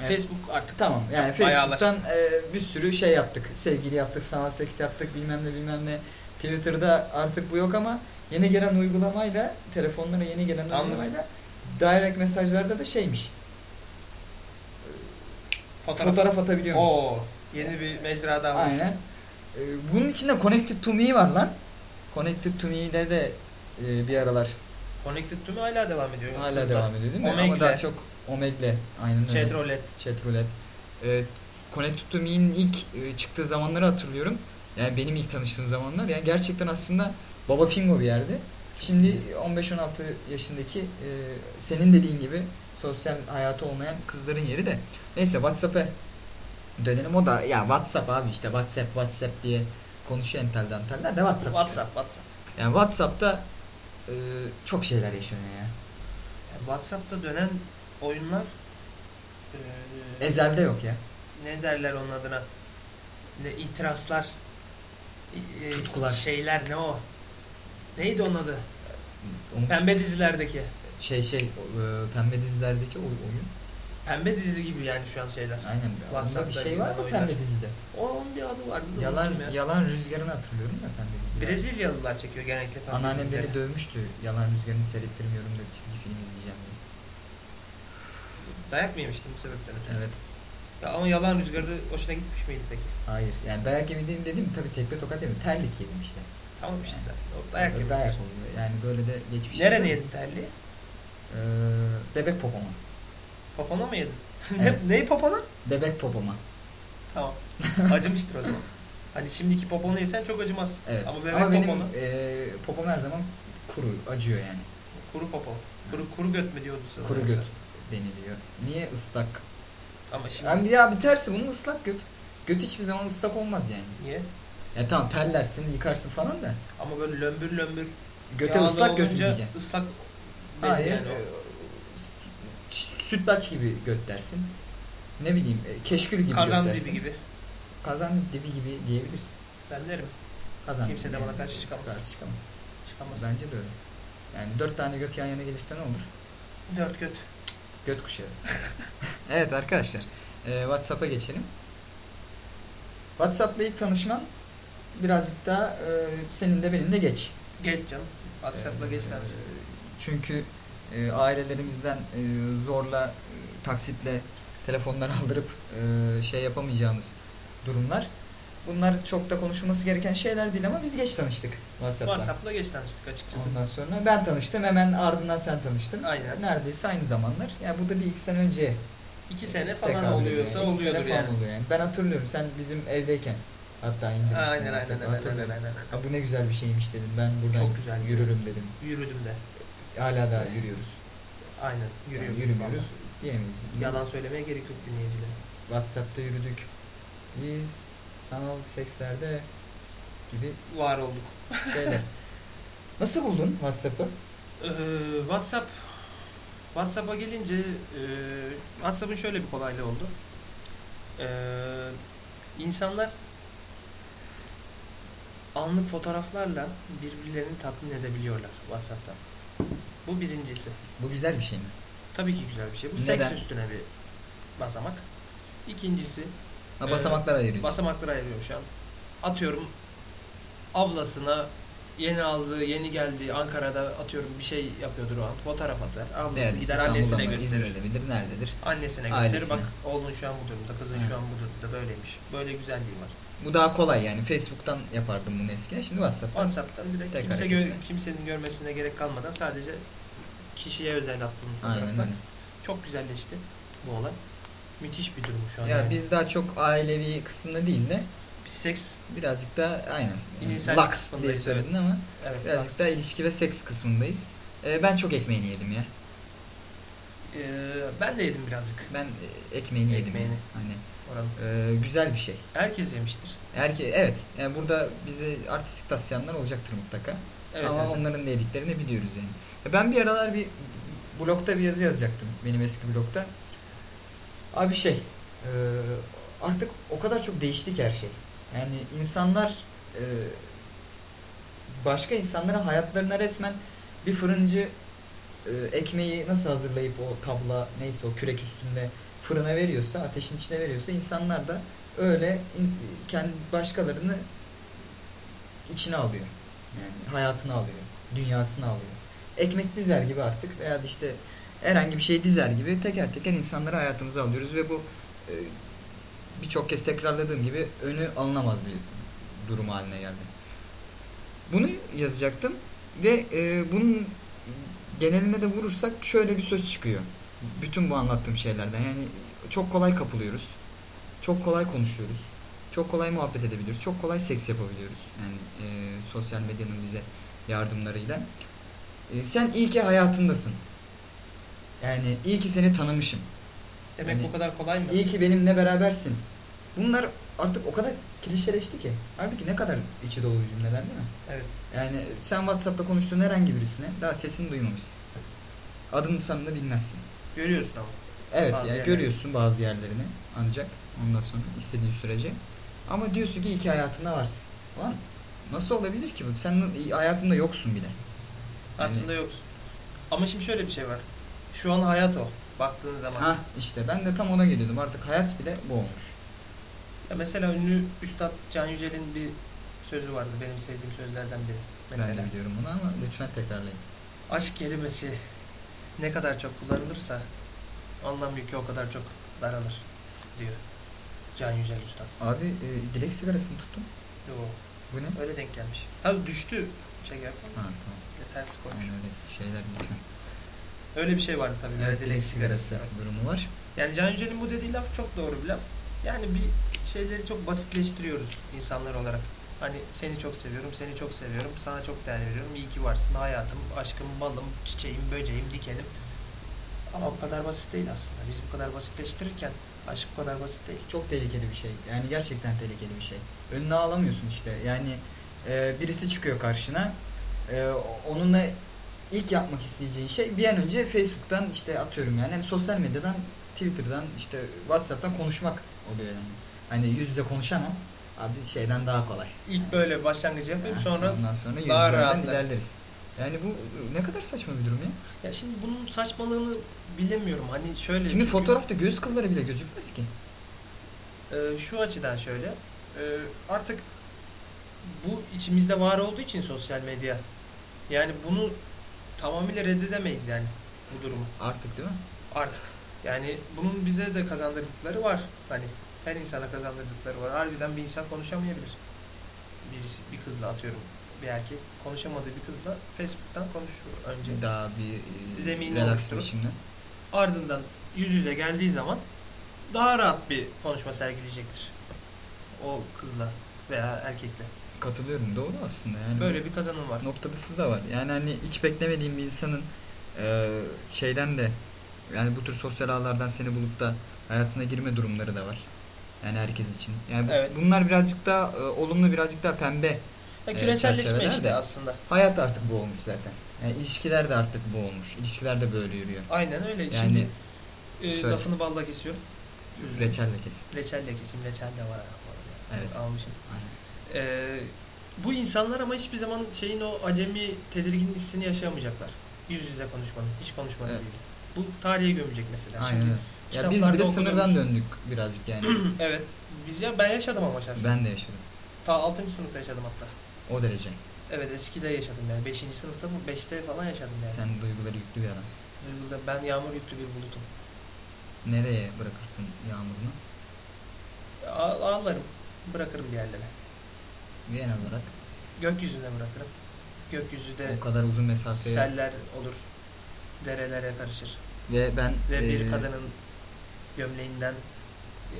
Evet. Facebook artık Tamam yani Facebook'tan e, bir sürü şey yaptık. Sevgili yaptık, sanal seks yaptık, bilmem ne bilmem ne. Twitter'da artık bu yok ama yeni gelen uygulamayla, telefonlara yeni gelen Anladım. uygulamayla direct mesajlarda da şeymiş. Fotoğraf. Fotoğraf atabiliyor musun? Oo, yeni bir mecra daha var. Aynen. E, bunun içinde Connected to Me var lan. Connected to Me'de de e, bir aralar Connected to Me hala devam ediyor. hala Kızlar. devam ediyor değil mi? Omegle. Ama daha çok Omegle. Aynen öyle. Chatroulette. Chatroulette. Ee, Connected to Me'nin ilk e, çıktığı zamanları hatırlıyorum. Yani benim ilk tanıştığım zamanlar. Yani gerçekten aslında Baba Fingo bir yerde. Şimdi 15-16 yaşındaki e, senin dediğin gibi sosyal hayatı olmayan kızların yeri de. Neyse WhatsApp'a dönelim. O da ya WhatsApp abi işte WhatsApp WhatsApp diye konuşuyor entel danteller de WhatsApp. işte. WhatsApp, WhatsApp. Yani WhatsApp'ta e, çok şeyler yaşanıyor ya. Yani WhatsApp'ta dönen oyunlar eee, Ezelde yok ya. ne derler onun adına? Ne itirazlar, e, e, Tutkular. şeyler ne o? Neydi onun adı? Onu- Pembe dizilerdeki. şey şey e, pembe dizilerdeki o oyun. Pembe dizi gibi yani şu an şeyler. Aynen. Onda bir WhatsApp'ta şey var mı pembe dizide? O onun bir adı vardı. da Yalan unuttum ya. yalan rüzgarını hatırlıyorum da pembe dizide. Brezilyalılar çekiyor genellikle pembe Anneannem dizileri. beni dövmüştü. Yalan rüzgarını seyrettirmiyorum da çizgi film izleyeceğim diye. Dayak mı yemiştin bu sebepten ötürü? Evet. Ya ama yalan rüzgarı hoşuna gitmiş miydi peki? Hayır. Yani dayak yemediğim dedim tabii tekme tokat dedim. Terlik yedim işte. Tamam işte. O dayak yemiş. Dayak oluyor. Yani böyle de geçmiş. Nerene yedin terliği? Ee, bebek popoma. Popona mı yedin? Evet. ne, neyi popona? Bebek popoma. Tamam. Acımıştır o zaman. Hani şimdiki poponu yesen çok acımaz. Evet. Ama bebek Ama benim poponu. e, popom her zaman kuru, acıyor yani. Kuru popo. Kuru, kuru göt mü diyordu sana? Kuru göt deniliyor. Niye ıslak? Ama şimdi Abi ya bir tersi bunun ıslak göt. Göt hiçbir zaman ıslak olmaz yani. niye? Ya tamam terlersin, yıkarsın falan da. Ama böyle lömbür lömbür Göte ıslak göt olunca diyeceksin. ıslak Hayır. yani e, sütlaç gibi göt dersin. Ne bileyim, e, keşkül gibi Kazan göt dibi gibi. Kazan dibi gibi diyebilirsin. Ben derim. Kazan Kimse dibi de bana karşı çıkamaz. Karşı çıkamaz. Çıkamaz. Bence de öyle. Yani dört tane göt yan yana gelirse ne olur? Dört göt. Göt kuşağı. evet arkadaşlar. e, WhatsApp'a geçelim. WhatsApp'la ilk tanışman birazcık daha e, senin de benim de geç. Geç canım. WhatsApp'la geç Ee, tanış. Çünkü e, ailelerimizden e, zorla e, taksitle telefonlar aldırıp e, şey yapamayacağımız durumlar. Bunlar çok da konuşulması gereken şeyler değil ama biz geç tanıştık WhatsApp'ta. WhatsApp'la geç tanıştık açıkçası. Ondan sonra ben tanıştım hemen ardından sen tanıştın. Aynen. Neredeyse aynı zamanlar. Yani bu da bir iki sene önce İki sene falan tekabül ediyor. oluyorsa İki sene oluyordur falan yani. oluyor yani. Ben hatırlıyorum sen bizim evdeyken hatta indirmiştin. Aynen aynen aynen aynen hatırlıyorum. aynen. Ha, bu ne güzel bir şeymiş dedim. Ben buradan Çok güzel. yürürüm dedim. Yürüdüm de. Hala daha yürüyoruz. Aynen. Yani Yürüyorum. yürümüyoruz diyemeyiz. Yalan söylemeye gerek yok dinleyicilere. WhatsApp'ta yürüdük. Biz sanal sekslerde gibi Var olduk. şeyler. Nasıl buldun WhatsApp'ı? Ee, WhatsApp WhatsApp'a gelince e, WhatsApp'ın şöyle bir kolaylığı oldu. Ee, insanlar anlık fotoğraflarla birbirlerini tatmin edebiliyorlar WhatsApp'tan. Bu birincisi. Bu güzel bir şey mi? Tabii ki güzel bir şey. Bu Neden? seks üstüne bir basamak. İkincisi Ha, basamaklar ayırıyorsun. basamakları ayırıyor şu an. Atıyorum ablasına yeni aldığı, yeni geldiği Ankara'da atıyorum bir şey yapıyordur o an. Fotoğraf atar. Ablası Evet, gider annesine mı, gösterir. İzmir'de midir, nerededir? Annesine gösterir. Ailesine. Bak oğlun şu an bu durumda, kızın Evet. şu an bu durumda böyleymiş. Böyle güzelliği var. Bu daha kolay yani. Facebook'tan yapardım bunu eskiden. Şimdi WhatsApp'tan. WhatsApp'tan direkt Tek kimse hareketle. gö- kimsenin görmesine gerek kalmadan sadece kişiye özel attığım Aynen öyle. Çok güzelleşti bu olay. Müthiş bir durum şu an. Ya yani. biz daha çok ailevi kısmında değil de Biz seks birazcık da aynen. Yani Lux diye söyledin ama evet birazcık daha ilişki ve seks kısmındayız. Ee, ben çok ekmeğini yedim ya. Ee, ben de yedim birazcık. Ben e, ekmeğini yedim. Ekmeğini. yani. Hani Oranın. e, güzel bir şey. Herkes yemiştir. Eğer ki evet yani burada bizi artistik taslayanlar olacaktır mutlaka. Evet, Ama evet. onların da yediklerini biliyoruz yani. Ya Ben bir aralar bir blogda bir yazı yazacaktım benim eski blogda. Abi şey e, artık o kadar çok değişti ki her şey. Yani insanlar e, başka insanlara hayatlarına resmen bir fırıncı e, ekmeği nasıl hazırlayıp o tabla neyse o kürek üstünde fırına veriyorsa ateşin içine veriyorsa insanlar da öyle kendi başkalarını içine alıyor. Yani hayatını alıyor. Dünyasını alıyor. Ekmek dizer gibi artık veya işte herhangi bir şey dizer gibi teker teker insanları hayatımıza alıyoruz ve bu e, birçok kez tekrarladığım gibi önü alınamaz bir durum haline geldi. Bunu yazacaktım ve e, bunun geneline de vurursak şöyle bir söz çıkıyor. Bütün bu anlattığım şeylerden yani çok kolay kapılıyoruz. Çok kolay konuşuyoruz. Çok kolay muhabbet edebiliyoruz. Çok kolay seks yapabiliyoruz. Yani e, sosyal medyanın bize yardımlarıyla. E, sen iyi ki hayatındasın. Yani iyi ki seni tanımışım. Demek Yani bu kadar kolay mı? İyi ki benimle berabersin. Bunlar artık o kadar klişeleşti ki. Halbuki ne kadar içi dolu cümleler değil mi? Evet. Yani sen WhatsApp'ta konuştuğun herhangi birisine daha sesini duymamışsın. Adını sanını bilmezsin. Görüyorsun ama. Evet Bazı yani görüyorsun bazı yerlerini ancak ondan sonra istediğin sürece. Ama diyorsun ki iyi ki hayatında varsın. Lan nasıl olabilir ki bu? Sen hayatında yoksun bile. Yani- Aslında yoksun. Ama şimdi şöyle bir şey var. Şu an hayat o. Baktığın zaman. Ha işte ben de tam ona geliyordum. Artık hayat bile bu olmuş. Ya mesela ünlü Üstad Can Yücel'in bir sözü vardı. Benim sevdiğim sözlerden biri. Mesela. Ben de biliyorum bunu ama lütfen tekrarlayın. Aşk kelimesi ne kadar çok kullanılırsa anlam yükü o kadar çok daralır diyor. Can Yücel Üstad. Abi e, dilek sigarası mı tuttun? Yo, Bu ne? öyle denk gelmiş. Ha düştü şey yapalım. Ha tamam. Ters koymuş. Yani öyle şeyler lütfen. Öyle bir şey vardı tabii. Evet, dilek dilek sigarası sigarası. durumu var. Yani Can Yücel'in bu dediği laf çok doğru bir laf. Yani bir şeyleri çok basitleştiriyoruz insanlar olarak. Hani seni çok seviyorum, seni çok seviyorum, sana çok değer veriyorum. İyi ki varsın hayatım, aşkım, balım, çiçeğim, böceğim, dikenim. Ama bu kadar basit değil aslında. Biz bu kadar basitleştirirken aşk bu kadar basit değil. Çok tehlikeli bir şey. Yani gerçekten tehlikeli bir şey. Önüne alamıyorsun işte. Yani e, birisi çıkıyor karşına. E, onunla ilk yapmak isteyeceğin şey bir an önce Facebook'tan işte atıyorum yani, hani sosyal medyadan, Twitter'dan, işte WhatsApp'tan konuşmak oluyor yani. Hani yüz yüze konuşamam. Abi şeyden daha kolay. İlk böyle başlangıcı yapıp sonra ondan sonra daha rahatlar. ilerleriz. Yani bu ne kadar saçma bir durum ya. Ya şimdi bunun saçmalığını bilemiyorum. Hani şöyle Şimdi çünkü, fotoğrafta göz kılları bile gözükmez ki. e, şu açıdan şöyle. e, artık bu içimizde var olduğu için sosyal medya. Yani bunu tamamıyla reddedemeyiz yani bu durumu. Artık değil mi? Artık. Yani bunun bize de kazandırdıkları var. Hani her insana kazandırdıkları var. Harbiden bir insan konuşamayabilir. Birisi, bir kızla atıyorum bir erkek konuşamadığı bir kızla Facebook'tan konuşur önce. Daha bir e, oluşturup. biçimde. Ardından yüz yüze geldiği zaman daha rahat bir konuşma sergileyecektir. O kızla veya erkekle. Katılıyorum doğru aslında yani. Böyle bir kazanım var. Noktası da var. Yani hani hiç beklemediğim bir insanın e, şeyden de yani bu tür sosyal ağlardan seni bulup da hayatına girme durumları da var. Yani herkes için. Yani Evet. bunlar birazcık daha e, olumlu birazcık daha pembe. Ya Evet, küreselleşme çerçeveler işte de. aslında. Hayat artık bu olmuş zaten. Yani ilişkiler de artık bu olmuş. İlişkiler de böyle yürüyor. Aynen öyle. Yani Şimdi e, söyle. lafını balla kesiyorum. Reçelle kes. Reçelle keseyim. Reçel de var. Evet. Almışım. Aynen. Ee, bu insanlar ama hiçbir zaman şeyin o acemi tedirgin hissini yaşayamayacaklar. Yüz yüze konuşmanın, hiç konuşmanın Evet. değil. Bu tarihe gömecek mesela. Aynen Şimdi. Ya biz bile okuduğumuz- sınırdan döndük birazcık yani. Evet. Biz ya ben yaşadım ama şahsen. ben de yaşadım. Ta 6. sınıfta yaşadım hatta. O derece. Evet eskide yaşadım yani. 5. sınıfta mı 5'te falan yaşadım yani. Sen duyguları yüklü bir adamsın. Duyguda ben yağmur yüklü bir bulutum. Nereye bırakırsın yağmurunu? A- ağlarım. Bırakırım bir yerlere. Genel olarak Gökyüzüne bırakırım. Gökyüzü de o kadar uzun mesafeye seller olur. Derelere karışır. ve ben Ve bir eee, kadının gömleğinden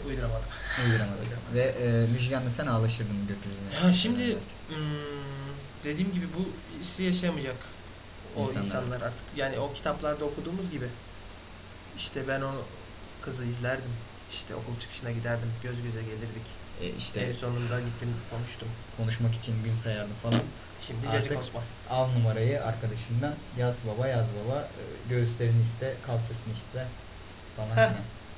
uyduramadım. uyduramadım. ve e, Müjgan'la sen ağlaşırdın gökyüzüne. Ya şimdi hmm, dediğim gibi bu hissi yaşayamayacak o İnsanlar. insanlar. artık. Yani o kitaplarda okuduğumuz gibi işte ben o kızı izlerdim. İşte okul çıkışına giderdim. Göz göze gelirdik. E, işte En sonunda gittim konuştum. konuşmak için gün sayardım falan. Şimdi Artık- Cacık Osman. Al numarayı arkadaşından yaz baba yaz baba e, göğüslerini iste kalçasını iste falan.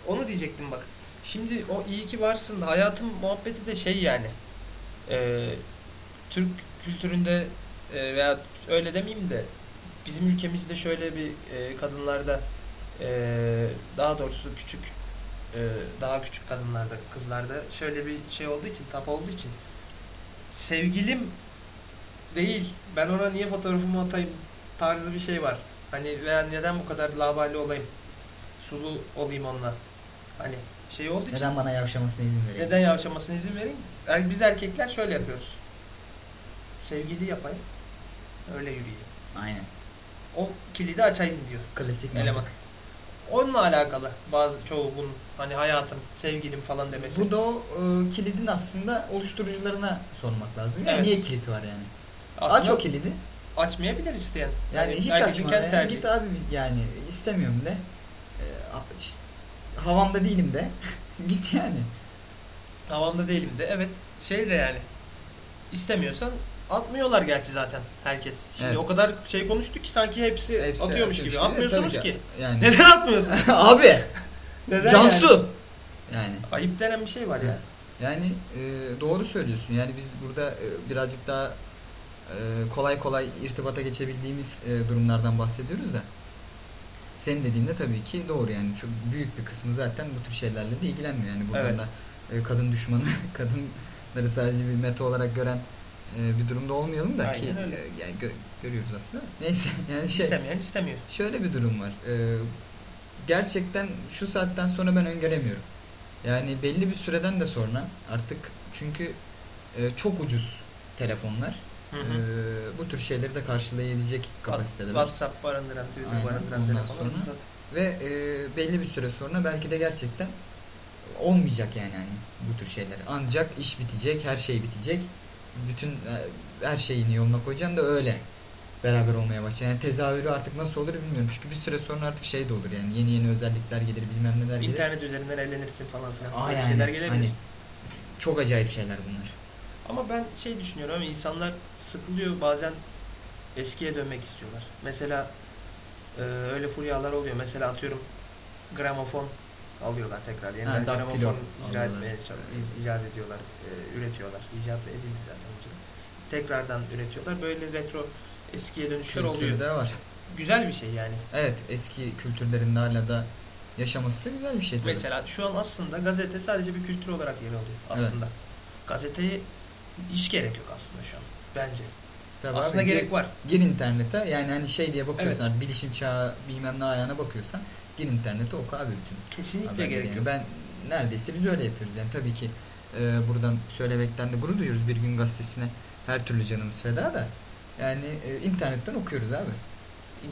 Onu diyecektim bak. Şimdi o iyi ki varsın. Hayatım muhabbeti de şey yani. e, Türk kültüründe e, veya öyle demeyeyim de bizim ülkemizde şöyle bir e, kadınlarda e, daha doğrusu küçük e, daha küçük kadınlarda kızlarda şöyle bir şey olduğu için tap olduğu için sevgilim değil ben ona niye fotoğrafımı atayım tarzı bir şey var. Hani veya neden bu kadar labali olayım sulu olayım onunla. Hani şey olduğu için Neden bana yavşamasına izin vereyim? neden yavşamasına izin vereyim? Er- Biz erkekler şöyle yapıyoruz. Sevgili yapayım. Öyle yürüyeyim. Aynen. O kilidi açayım diyor Klasik eleman. mantık. Onunla alakalı bazı çoğu bunun hani hayatım, sevgilim falan demesi. Bu da o e, kilidin aslında oluşturucularına sormak lazım. Yani Evet. niye kilit var yani? Aslında Aç o kilidi. açmayabilir isteyen. Yani Hani hiç açma. Yani git abi yani istemiyorum de. E, işte, havamda değilim de. git yani. Havamda değilim de evet. Şey de yani istemiyorsan atmıyorlar gerçi zaten herkes. Şimdi Evet. o kadar şey konuştuk ki sanki hepsi, Hepsi atıyormuş gibi. Atmıyorsunuz Tabii ki. Yani. Neden atmıyorsunuz? abi Neden Cansu. yani? Yani. Ayıp denen bir şey var ya. Yani e, doğru söylüyorsun. Yani biz burada e, birazcık daha e, kolay kolay irtibata geçebildiğimiz e, durumlardan bahsediyoruz da. Senin dediğinde tabii ki doğru yani çok büyük bir kısmı zaten bu tür şeylerle de ilgilenmiyor. Yani buradan Evet. da e, kadın düşmanı, kadınları sadece bir meta olarak gören e, bir durumda olmayalım da ki öyle. e, yani gö- görüyoruz aslında. Neyse yani şey İstemeyen istemiyor. şöyle bir durum var. Gerçekten şu saatten sonra ben öngöremiyorum. Yani belli bir süreden de sonra artık çünkü e, çok ucuz telefonlar. Hı hı. bu tür şeyleri de karşılayabilecek kapasitedeler. WhatsApp barındıran, Twitter Aynen, barındıran ondan telefonlar. sonra- Ve e, belli bir süre sonra belki de gerçekten olmayacak yani hani bu tür şeyler. Ancak iş bitecek, her şey bitecek. bütün e, her şeyini yoluna koyacaksın da öyle beraber olmaya başlayacaksın. Yani tezahürü artık nasıl olur bilmiyorum. Çünkü bir süre sonra artık şey de olur yani yeni yeni özellikler gelir bilmem neler gelir. İnternet üzerinden evlenirsin falan filan. Aa yani, şeyler gelebilir. hani çok acayip şeyler bunlar. Ama ben şey düşünüyorum ama insanlar sıkılıyor bazen eskiye dönmek istiyorlar. Mesela e, öyle furyalar oluyor. Mesela atıyorum gramofon alıyorlar tekrar. Yeniden Ha, gramofon icra etmeye icat ediyorlar, e, üretiyorlar. İcat edildi zaten önceden. Tekrardan üretiyorlar. Böyle retro eskiye dönüşler oluyor. Kültürde var. Güzel bir şey yani. Evet eski kültürlerin hala da yaşaması da güzel bir şey tabii. Mesela şu an aslında gazete sadece bir kültür olarak yer alıyor aslında. Gazeteye hiç gerek yok aslında şu an bence. Tabii aslında abi, gerek var. Gir internete yani hani şey diye bakıyorsan artık bilişim çağı bilmem ne ayağına bakıyorsan gir internete oku abi bütün. Kesinlikle gerek yani. yok. Ben neredeyse biz öyle yapıyoruz yani tabii ki e, buradan söylemekten de gurur duyuyoruz bir gün gazetesine her türlü canımız feda da yani e, internetten okuyoruz abi.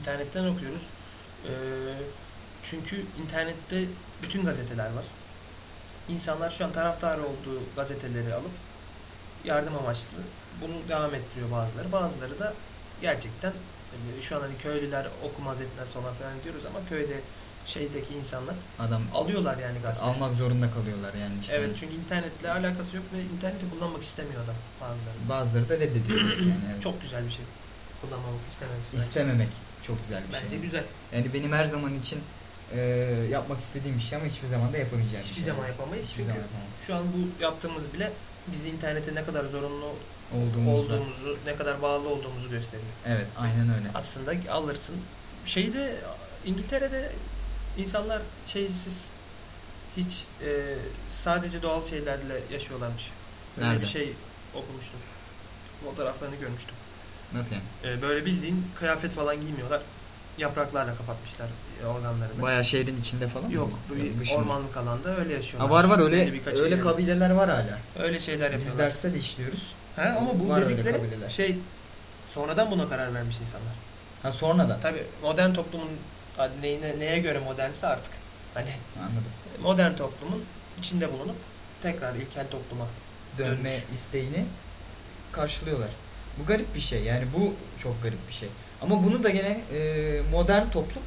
İnternetten okuyoruz. Ee, çünkü internette bütün gazeteler var. İnsanlar şu an taraftar olduğu gazeteleri alıp yardım amaçlı bunu devam ettiriyor bazıları. Bazıları da gerçekten e, şu an hani köylüler okumaz etmez falan filan diyoruz ama köyde şeydeki insanlar Adam alıyorlar yani gazete. almak zorunda kalıyorlar yani işte. Evet çünkü internetle alakası yok ve interneti kullanmak istemiyor adam bazıları. Bazıları da reddediyor yani. evet. Çok güzel bir şey. Kullanmamak istememek. bence. istememek çok güzel bir Bence şey. güzel. Yani benim her zaman için e, yapmak istediğim bir şey ama hiçbir zaman da yapamayacağım bir Hiçbir şey. zaman yapamayız Hiçbir çünkü zaman şu an bu yaptığımız bile bizi internete ne kadar zorunlu Olduğumuzda. olduğumuzu, ne kadar bağlı olduğumuzu gösteriyor. Evet aynen öyle. Aslında alırsın. Şeyde İngiltere'de insanlar şeysiz hiç e, sadece doğal şeylerle yaşıyorlarmış. Böyle Nerede? bir şey okumuştum. Fotoğraflarını görmüştüm. Nasıl yani? E, böyle bildiğin kıyafet falan giymiyorlar. Yapraklarla kapatmışlar e, organlarını. Bayağı şehrin içinde falan mı? Yok, Yok, bu dışında. ormanlık alanda öyle yaşıyorlar. Ha var var öyle öyle yerinde. kabileler var hala. Öyle şeyler Biz yapıyorlar. derste de işliyoruz. He, ama bu Var öyle dedikleri kabileler. şey sonradan buna karar vermiş insanlar. Ha sonradan. Tabii modern toplumun neyine, neye göre modernse artık. Hani Anladım. modern toplumun içinde bulunup tekrar ilkel topluma Dönme Dönüş. isteğini karşılıyorlar. Bu garip bir şey. Yani bu çok garip bir şey. Ama bunu da gene e, modern toplum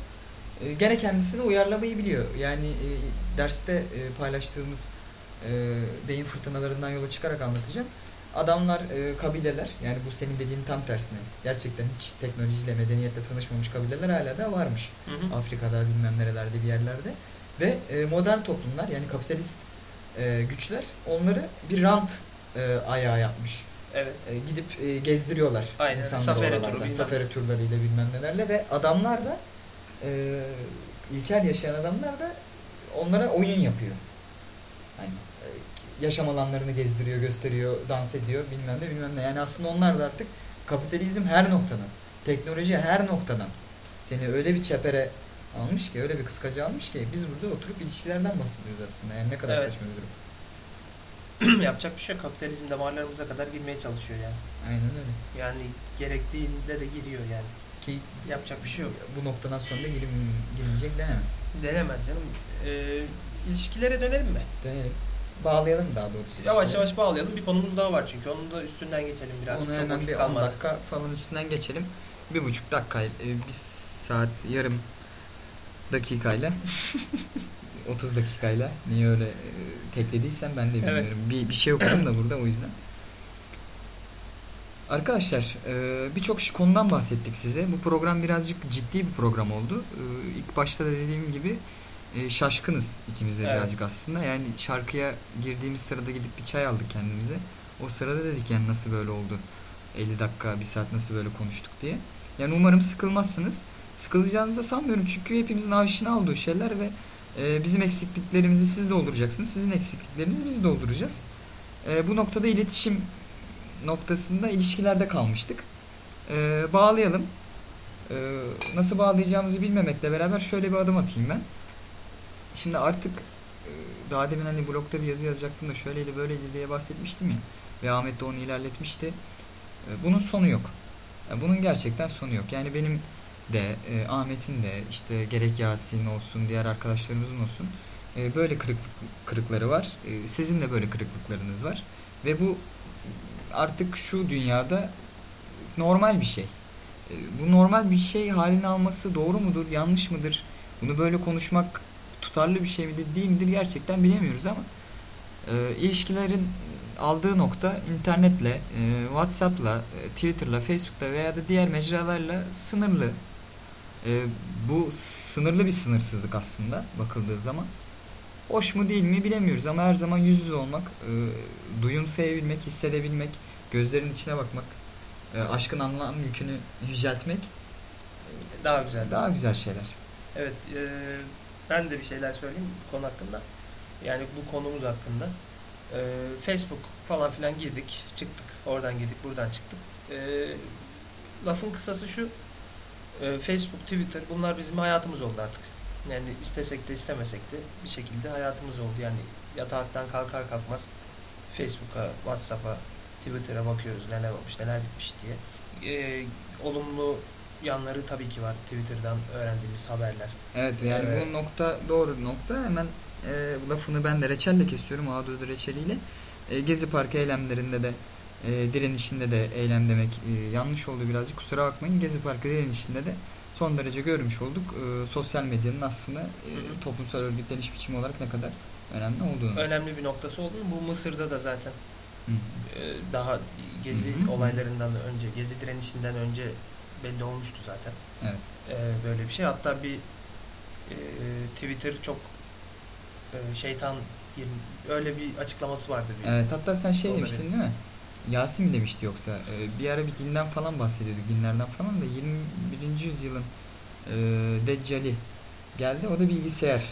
e, gene kendisine uyarlamayı biliyor. Yani e, derste e, paylaştığımız e, beyin fırtınalarından yola çıkarak anlatacağım. Adamlar, e, kabileler yani bu senin dediğin tam tersine gerçekten hiç teknolojiyle, medeniyetle tanışmamış kabileler hala da varmış. Hı hı. Afrika'da bilmem nerelerde bir yerlerde. Ve e, modern toplumlar yani kapitalist e, güçler onları bir rant e, ayağı yapmış. Evet. E, gidip e, gezdiriyorlar Aynen, insanları safari turu, bilmem. Safari turlarıyla bilmem nelerle ve adamlar da e, ilkel yaşayan adamlar da onlara oyun yapıyor. E, yaşam alanlarını gezdiriyor, gösteriyor, dans ediyor bilmem ne bilmem ne. Yani aslında onlar da artık kapitalizm her noktadan, teknoloji her noktadan seni öyle bir çepere almış ki, öyle bir kıskaca almış ki biz burada oturup ilişkilerden bahsediyoruz aslında. Yani ne kadar Evet. saçma bir durum. Yapacak bir şey. Kapitalizm damarlarımıza kadar girmeye çalışıyor yani. Aynen öyle. Yani gerektiğinde de giriyor yani. Ki Yapacak bir şey yok. bu noktadan sonra da girim, girilmeyecek denemez. Denemez canım. Ee, ilişkilere dönelim mi? Deneyelim. Bağlayalım daha doğrusu. Yavaş ilişkileri. yavaş bağlayalım. Bir konumuz daha var çünkü. Onun da üstünden geçelim biraz. Onu Çok hemen bir 10 kalmadı. dakika falan üstünden geçelim. Bir buçuk dakika, e, bir saat yarım dakikayla 30 dakikayla niye öyle e, teklediysem ben de Evet. bilmiyorum. Bir, bir şey okudum da burada o yüzden. Arkadaşlar e, birçok konudan bahsettik size. Bu program birazcık ciddi bir program oldu. İlk başta da dediğim gibi e, şaşkınız ikimiz de Evet. birazcık aslında. Yani şarkıya girdiğimiz sırada gidip bir çay aldık kendimize. O sırada dedik yani nasıl böyle oldu? 50 dakika, bir saat nasıl böyle konuştuk diye. Yani umarım sıkılmazsınız. Sıkılacağınızı da sanmıyorum çünkü hepimizin aşina olduğu şeyler ve e, bizim eksikliklerimizi siz dolduracaksınız. Sizin eksikliklerinizi biz dolduracağız. E, bu noktada iletişim noktasında ilişkilerde kalmıştık. E, bağlayalım. E, nasıl bağlayacağımızı bilmemekle beraber şöyle bir adım atayım ben. Şimdi artık e, daha demin hani blogda bir yazı yazacaktım da şöyleydi böyleydi diye bahsetmiştim ya. Ve Ahmet de onu ilerletmişti. E, bunun sonu yok. E, bunun gerçekten sonu yok. Yani benim de e, Ahmet'in de işte gerek Yasin olsun diğer arkadaşlarımızın olsun e, böyle kırık, kırıkları var. E, sizin de böyle kırıklıklarınız var. Ve bu artık şu dünyada normal bir şey. E, Bu normal bir şey halini alması doğru mudur, yanlış mıdır? Bunu böyle konuşmak tutarlı bir şey midir, değil midir gerçekten bilemiyoruz ama e, ilişkilerin aldığı nokta internetle, e, WhatsApp'la, e, Twitter'la, Facebook'la veya da diğer mecralarla sınırlı. E, bu sınırlı bir sınırsızlık aslında bakıldığı zaman. Hoş mu değil mi bilemiyoruz ama her zaman yüz yüze olmak, e, duyumsayabilmek, hissedebilmek, gözlerin içine bakmak, e, aşkın anlam yükünü yüceltmek Daha güzel. daha güzel şeyler. Evet, e, ben de bir şeyler söyleyeyim bu konu hakkında. Yani bu konumuz hakkında. E, Facebook falan filan girdik, çıktık. Oradan girdik, buradan çıktık. E, lafın kısası şu. e, Facebook, Twitter bunlar bizim hayatımız oldu artık. Yani istesek de istemesek de bir şekilde hayatımız oldu. Yani yataktan kalkar kalkmaz Facebook'a, WhatsApp'a, Twitter'a bakıyoruz neler olmuş, neler bitmiş diye. E, olumlu yanları tabii ki var Twitter'dan öğrendiğimiz haberler. Evet yani Evet. bu nokta doğru nokta. Hemen e, lafını ben de reçelle kesiyorum. Ağdözü reçeliyle. E, Gezi Parkı eylemlerinde de e, direnişinde de eylem demek e, yanlış oldu birazcık. Kusura bakmayın. Gezi Parkı direnişinde de son derece görmüş olduk. E, sosyal medyanın aslında e, toplumsal örgütleniş biçimi olarak ne kadar önemli olduğunu. Önemli bir noktası oldu mu? Bu Mısır'da da zaten Hı. e, daha gezi Hı hı. olaylarından önce, gezi direnişinden önce belli olmuştu zaten. Evet. E, böyle bir şey. Hatta bir e, Twitter çok e, şeytan öyle bir açıklaması vardı. Bir. Evet hatta sen şey demiştin değil mi? Yasin mi demişti yoksa? Ee, bir ara bir dinden falan bahsediyordu. Dinlerden falan da 21. yüzyılın e, Deccali geldi. O da bilgisayar.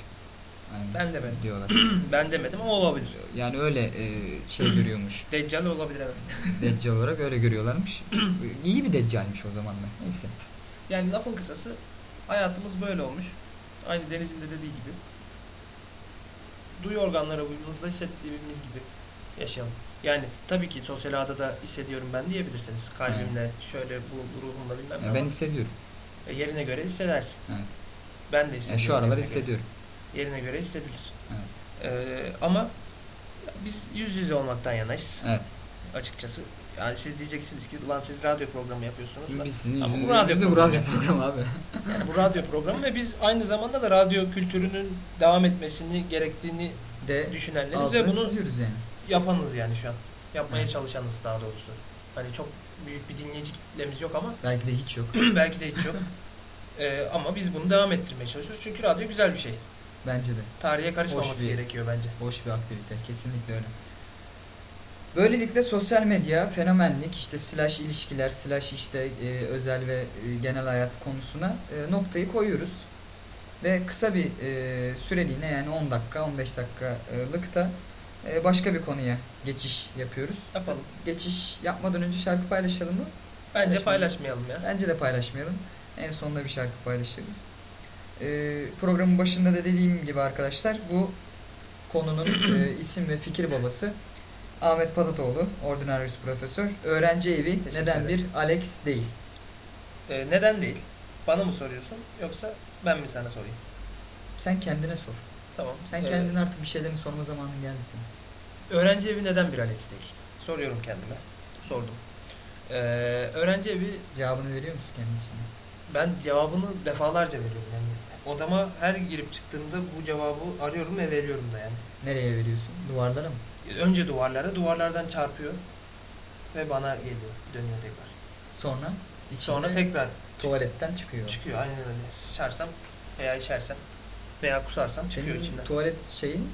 Yani Ben demedim. Diyorlar. Ben demedim ama olabilir. Yani öyle e, şey görüyormuş. Deccal olabilir evet. Deccal olarak öyle görüyorlarmış. İyi bir deccalmiş o zaman da. Neyse. Yani lafın kısası hayatımız böyle olmuş. Aynı Deniz'in de dediği gibi. Duyu organlarımızda hissettiğimiz gibi yaşayalım. Yani tabii ki sosyal ağda da hissediyorum ben diyebilirsiniz. Kalbimle, şöyle bu ruhumla bilmem ne ben ama hissediyorum. e, yerine göre hissedersin. Evet. Ben de hissediyorum. Yani şu aralar yerine göre. Yerine göre hissedilir. Evet. Ee, ama biz yüz yüze olmaktan yanayız Evet. açıkçası. Yani siz diyeceksiniz ki ulan siz radyo programı yapıyorsunuz da. Biz sizin Ama bu radyo bu programı. radyo programı abi. Yani bu radyo programı ve biz aynı zamanda da radyo kültürünün devam etmesini gerektiğini De düşünenleriz ve bunu yani. yapanız yani şu an. Yapmaya Evet. çalışanız daha doğrusu. Hani çok büyük bir dinleyici kitlemiz yok ama Belki de hiç yok. belki de hiç yok. Ee, ama biz bunu devam ettirmeye çalışıyoruz. Çünkü radyo güzel bir şey. Bence de. Tarihe karışmaması bir- gerekiyor bence. Boş bir aktivite. Kesinlikle öyle. Böylelikle sosyal medya, fenomenlik, işte slash ilişkiler, slash işte e, özel ve e, genel hayat konusuna e, noktayı koyuyoruz. Ve kısa bir e, süreliğine yani 10 dakika, 15 dakikalık da e, başka bir konuya geçiş yapıyoruz. Yapalım. Geçiş yapmadan önce şarkı paylaşalım mı? Bence Paylaşmayalım. paylaşmayalım ya. Bence de paylaşmayalım. En sonunda bir şarkı paylaşırız. Ee, programın başında da dediğim gibi arkadaşlar bu konunun e, isim ve fikir babası Ahmet Patatoğlu, Ordinarius Profesör. Öğrenci evi Teşekkür neden bir ederim. Alex değil? Ee, neden değil? Bana mı soruyorsun yoksa ben mi sana sorayım? Sen kendine sor. Tamam. Sen Ee, kendine artık bir şeylerin sorma zamanı geldi senin. Öğrenci evi neden bir Alex değil? Soruyorum kendime. Sordum. Ee, öğrenci evi Cevabını veriyor musun kendisine? Ben cevabını defalarca veriyorum yani. Odama her girip çıktığımda bu cevabı arıyorum ve veriyorum da yani. Nereye veriyorsun? Duvarlara mı? Önce duvarlara, duvarlardan çarpıyor ve bana geliyor, dönüyor tekrar. Sonra? Sonra tekrar tuvaletten çıkıyor. çıkıyor aynen öyle. Şersem veya işersem veya kusarsam çıkıyor Senin içinden. tuvalet şeyin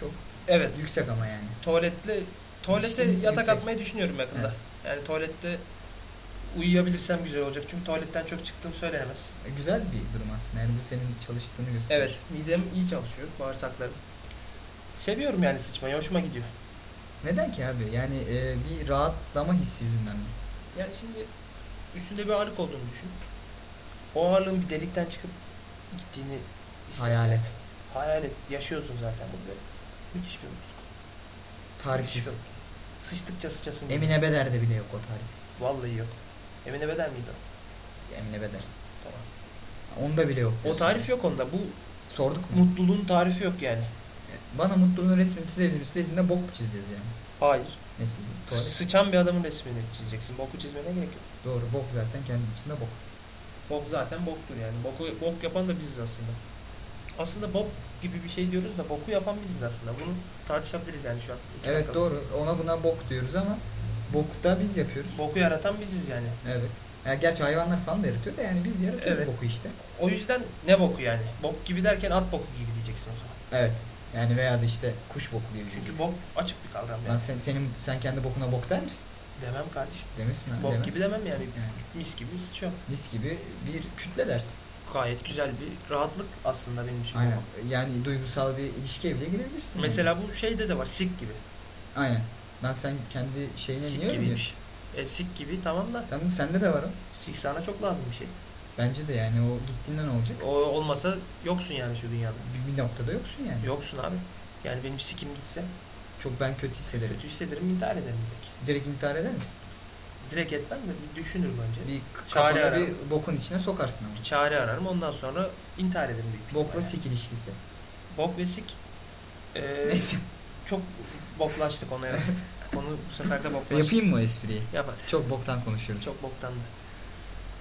çok Evet. yüksek ama yani. Tuvaletle tuvalete yatak yüksek. atmayı düşünüyorum yakında. Evet. Yani tuvalette uyuyabilirsem güzel olacak. Çünkü tuvaletten çok çıktığım söylenemez. E, Güzel bir durum aslında. Yani bu senin çalıştığını gösteriyor. Evet, midem iyi çalışıyor, bağırsaklarım. Seviyorum yani sıçmayı, hoşuma gidiyor. Neden ki abi? Yani e, bir rahatlama hissi yüzünden mi? Yani şimdi üstünde bir ağırlık olduğunu düşün. O ağırlığın bir delikten çıkıp gittiğini hisset. Hayal et. Hayal et, yaşıyorsun zaten bu böyle. Müthiş bir mutluluk. Tarifsiz. Müthiş bir mutluluk. Sıçtıkça sıçasın. Emine Beder'de bile yok o tarif. Vallahi yok. Emine Beder miydi o? Emine Beder. Tamam. Onda bile yok. O tarif yok onda. Bu Sorduk mu? mutluluğun tarifi yok yani. Bana mutluluğun resmini çizebilir misin dediğinde bok mu çizeceğiz yani? Hayır. Ne çizeceğiz? Tuvalet. Sıçan bir adamın resmini çizeceksin. Boku çizmene gerek yok. Doğru. Bok zaten kendi içinde bok. Bok zaten boktur yani. Boku, bok yapan da biziz aslında. Aslında bok gibi bir şey diyoruz da boku yapan biziz aslında. Bunu tartışabiliriz yani şu an. İki Evet dakika. doğru. Ona buna bok diyoruz ama boku da biz yapıyoruz. Boku yaratan biziz yani. Evet. Ya gerçi hayvanlar falan da yaratıyor da yani biz yaratıyoruz Evet. boku işte. O yüzden ne boku yani? Bok gibi derken at boku gibi diyeceksin o zaman. Evet. Yani veya da işte kuş boku diye Çünkü bok açık bir kavram Lan yani. sen, senin, sen kendi bokuna bok der misin? Demem kardeşim. Demesin ha. Bok demez. gibi demem yani. Yani Mis gibi sıçıyor. mis gibi bir kütle dersin. Gayet güzel bir rahatlık aslında benim için. Aynen. bok. Yani duygusal bir ilişkiye bile girebilirsin. Mesela bu şeyde de var. Sik gibi. Yani. Aynen. Lan sen kendi şeyine Sik niye gibiymiş. E, sik gibi tamam da Tamam sende de var o. sik sana çok lazım bir şey. Bence de yani o gittiğinden olacak. O olmasa yoksun yani şu dünyada. Bir, bir noktada yoksun yani. Yoksun abi. Yani benim sikim gitse Çok ben kötü hissederim. kötü hissederim intihar ederim direkt. Direkt intihar eder misin? Direkt etmem de bir düşünürüm önce. Bir Çare kafana ararım. bir bokun içine sokarsın ama. Bir çare ararım ondan sonra intihar ederim büyük ihtimalle. Bokla sik ilişkisi. Bok ve sik. Ee, Neyse. Çok boklaştık ona evet. Onu bu sefer de boklaştık. Yapayım mı o espriyi? Yap hadi. Çok boktan konuşuyoruz. Çok boktan da.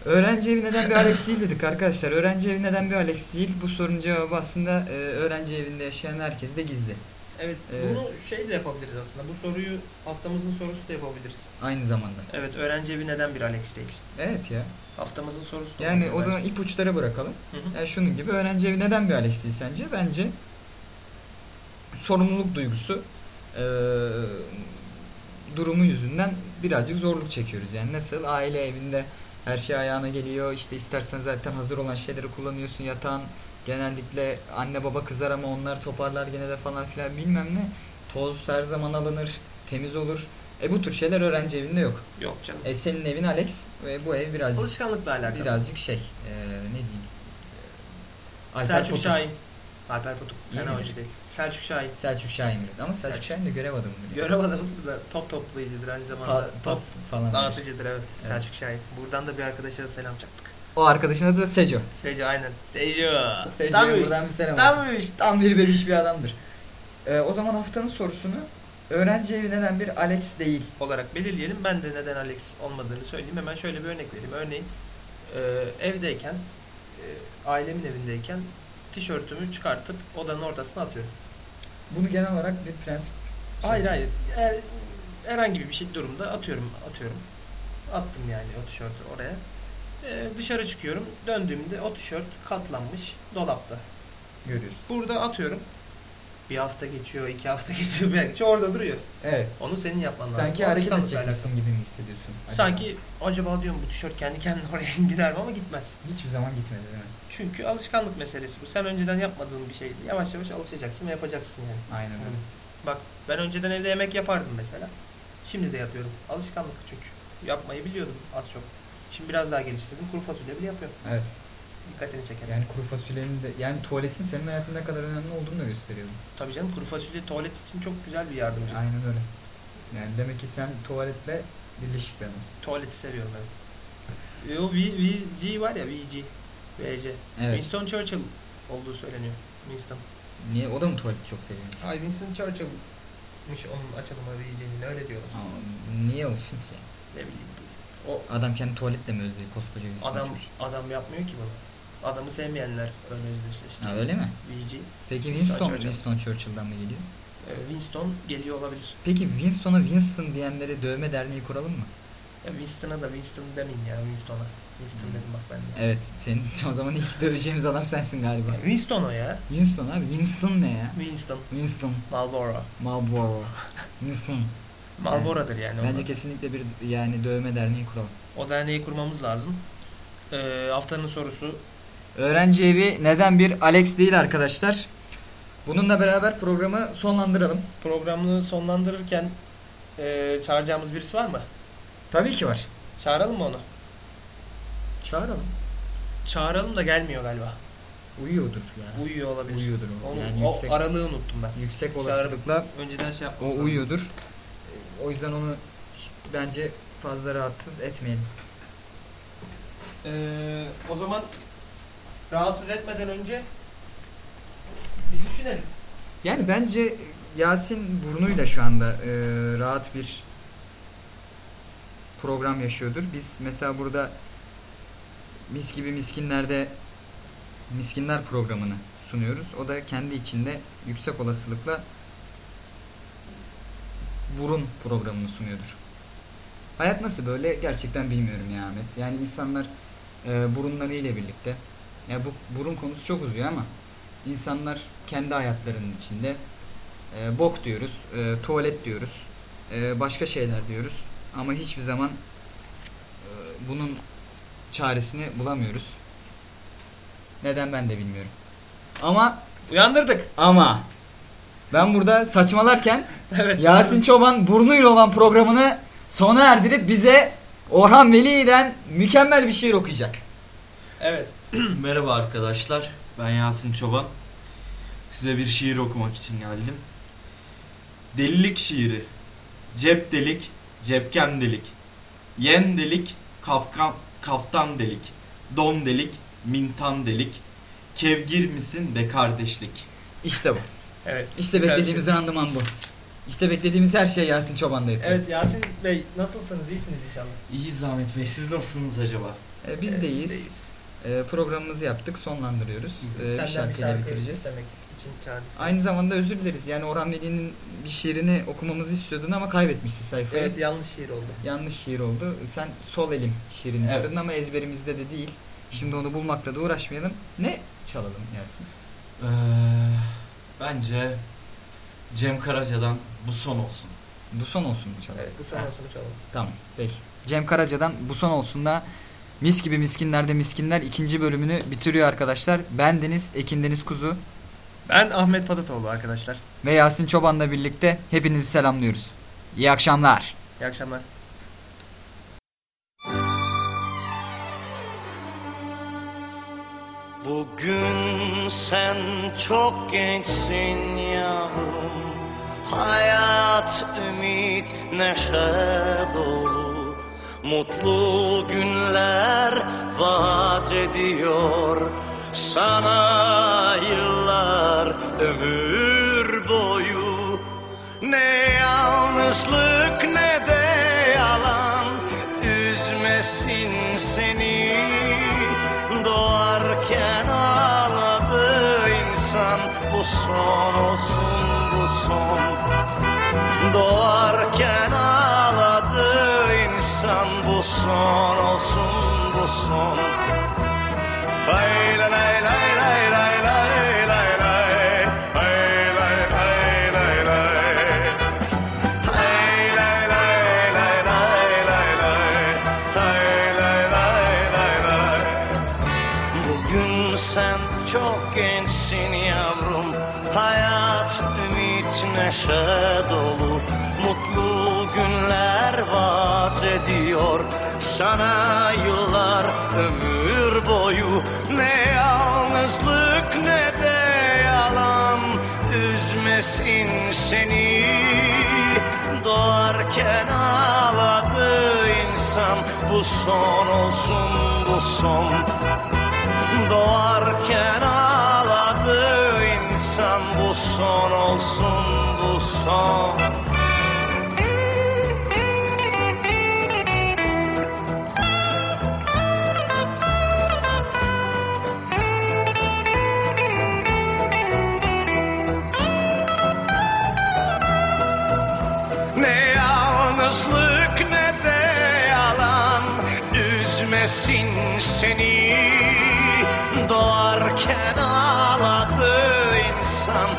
Öğrenci evi neden bir Alex değil dedik arkadaşlar. Öğrenci evi neden bir Alex değil? Bu sorunun cevabı aslında e, öğrenci evinde yaşayan herkes de gizli. Evet Ee, bunu şey de yapabiliriz aslında. Bu soruyu haftamızın sorusu da yapabiliriz. Aynı zamanda. Evet öğrenci evi neden bir Alex değil? Evet ya. Haftamızın sorusu da Yani o zaman bence. ipuçlara bırakalım. Hı hı. Yani şunun gibi öğrenci evi neden bir Alex değil sence? Bence sorumluluk duygusu e, durumu yüzünden birazcık zorluk çekiyoruz. Yani nasıl aile evinde her şey ayağına geliyor. İşte istersen zaten hazır olan şeyleri kullanıyorsun. Yatağın genellikle anne baba kızar ama onlar toparlar gene de falan filan bilmem ne. Toz her zaman alınır, temiz olur. E bu tür şeyler öğrenci evinde yok. Yok canım. E senin evin Alex ve bu ev birazcık Alışkanlıkla alakalı. birazcık şey e, ne diyeyim e, Selçuk. Şahin. Alper Potuk. Fena hoca değil. Selçuk Şahin. Selçuk Şahin biraz ama Selçuk Selçuk. Şahin de görev adamıdır. yani. Görev adamıdır da top toplayıcıdır aynı zamanda. Pa- top pas falan. dağıtıcıdır evet. Evet. Selçuk Şahin. Buradan da bir arkadaşa da selam çaktık. O arkadaşın adı da Seco. Seco aynen. Seco'ya Tam buradan bir selam. Tammış. Tam bir bebiş bir adamdır. E, o zaman haftanın sorusunu öğrenci evi neden bir Alex değil? olarak belirleyelim. Ben de neden Alex olmadığını söyleyeyim. Hemen şöyle bir örnek vereyim. Örneğin e, evdeyken, e, ailemin evindeyken tişörtümü çıkartıp odanın ortasına atıyorum. Bunu genel olarak bir prensip. Hayır hayır. Eğer herhangi bir şey durumda atıyorum, atıyorum. Attım yani o tişörtü oraya. E, dışarı çıkıyorum. Döndüğümde o tişört katlanmış dolapta. Görüyoruz. Burada atıyorum. Bir hafta geçiyor, iki hafta geçiyor, belki orada duruyor. Evet. Onu senin yapman lazım. Sanki O hareket alışkanlıkla edecekmişsin gibi mi hissediyorsun? acaba? Sanki acaba diyorum bu tişört kendi kendine oraya gider mi ama gitmez. hiçbir zaman gitmedi değil mi? Çünkü alışkanlık meselesi bu. Sen önceden yapmadığın bir şeydi. Yavaş yavaş alışacaksın ve yapacaksın yani. Aynen öyle. Bak ben önceden evde yemek yapardım mesela. Şimdi de yapıyorum. Alışkanlık çünkü. Yapmayı biliyordum az çok. Şimdi biraz daha geliştirdim. Kuru fasulye bile yapıyorum. Evet. Dikkatini çeker. Yani kuru fasulyenin de yani tuvaletin senin hayatında ne kadar önemli olduğunu da gösteriyor. Tabii canım kuru fasulye tuvalet için çok güzel bir yardımcı. Aynen öyle. Yani demek ki sen tuvaletle birleşik bir adamsın. Tuvaleti seviyorum ben. E, O VG var ya VG. VC. Evet. Winston Churchill olduğu söyleniyor. Winston. Niye? O da mı tuvaleti çok seviyor? Ay Winston Churchill'mış onun açılımı VC'nin öyle diyorlar. Ama niye olsun ki? Ne bileyim. Adam kendi tuvaletle mi özlüyor koskoca bir Adam İsmail? adam yapmıyor ki bunu. Adamı sevmeyenler öyle özdeşleşti. Ha öyle mi? VG. Peki Winston Winston, Churchill. Winston Churchill'dan mı geliyor? e, Winston geliyor olabilir. Peki Winston'a Winston diyenlere dövme derneği kuralım mı? Ya Winston'a da Winston demeyeyim ya Winston'a. Winston dedim bak ben de. Evet, senin o zaman ilk döveceğimiz adam sensin galiba. Ya Winston o ya. Winston abi, Winston ne ya? Winston. Winston, Marlboro. Marlboro, Winston. Marlboro'dur yani. Bence onlar. kesinlikle bir yani dövme derneği kuralım. O derneği kurmamız lazım. Ee, haftanın sorusu Öğrenci evi neden bir Alex değil arkadaşlar? Bununla beraber programı sonlandıralım. programını sonlandırırken e, çağıracağımız birisi var mı? Tabii ki var. Çağıralım mı onu? Çağıralım. Çağıralım da gelmiyor galiba. Uyuyordur ya. Uyuyor olabilir. Uyuyordur o. Onu, Yani o yüksek, aralığı unuttum ben. yüksek Çağırıp olasılıkla Önceden şey o lazım. uyuyordur. O yüzden onu bence fazla rahatsız etmeyelim. Ee, o zaman rahatsız etmeden önce bir düşünelim. Yani bence Yasin burnuyla şu anda e, rahat bir program yaşıyordur. Biz mesela burada mis gibi miskinlerde miskinler programını sunuyoruz. O da kendi içinde yüksek olasılıkla burun programını sunuyordur. Hayat nasıl böyle gerçekten bilmiyorum ya Ahmet. Yani insanlar e, burunları ile birlikte ya bu burun konusu çok uzuyor ama insanlar kendi hayatlarının içinde e, bok diyoruz, e, tuvalet diyoruz, e, başka şeyler diyoruz ama hiçbir zaman e, bunun çaresini bulamıyoruz. Neden ben de bilmiyorum. Ama Uyandırdık. ama ben burada saçmalarken Evet. Yasin Çoban burnuyla olan programını sona erdirip bize Orhan Veli'den mükemmel bir şiir okuyacak. Evet. Merhaba arkadaşlar. Ben Yasin Çoban. Size bir şiir okumak için geldim. Delilik şiiri. Cep delik, cepken delik. Yen delik, kafkan, kaftan delik. Don delik, mintan delik. Kevgir misin be kardeşlik. İşte bu. Evet. İşte beklediğimiz randıman bu. İşte beklediğimiz her şey Yasin Çoban'da yatıyor. Evet Yasin Bey nasılsınız? İyisiniz inşallah. İyi Zahmet Bey siz nasılsınız acaba? Ee, biz Evet, de iyiyiz. deyiz. Ee, programımızı yaptık, sonlandırıyoruz. Ee, bir şarkıyla şarkı bitireceğiz. istemek çağırdık. Aynı zamanda özür dileriz. Yani Orhan Veli'nin bir şiirini okumamızı istiyordun ama kaybetmişti sayfayı. Evet yanlış şiir oldu. Yanlış şiir oldu. Sen sol elim şiirini Evet. istiyordun ama ezberimizde de değil. Şimdi onu bulmakla da uğraşmayalım. Ne çalalım Yasin? Ee, bence Cem Karaca'dan bu son olsun. Bu son olsun mu çalalım? Evet bu sonrasını çalalım. Tamam peki. Cem Karaca'dan bu son olsun da mis gibi miskinlerde miskinler ikinci bölümünü bitiriyor arkadaşlar. Ben Deniz, Ekin Deniz Kuzu Ben Ahmet Patatoğlu arkadaşlar. ve Yasin Çoban'la birlikte hepinizi selamlıyoruz. İyi akşamlar. İyi akşamlar. Bugün sen çok gençsin yavrum Hayat, ümit, neşe dolu Mutlu günler vaat ediyor Sana yıllar ömür boyu. Ne yalnızlık ne de yalan. Üzmesin seni. Doğarken ağladı insan. Bu son olsun bu son. Doğarken ağladı insan. Bu son olsun bu son neşe dolu Mutlu günler vaat ediyor. Sana yıllar ömür boyu Ne yalnızlık ne de yalan Üzmesin seni. Doğarken ağladı insan Bu son olsun bu son. Doğarken ağladı insan Bu son olsun song.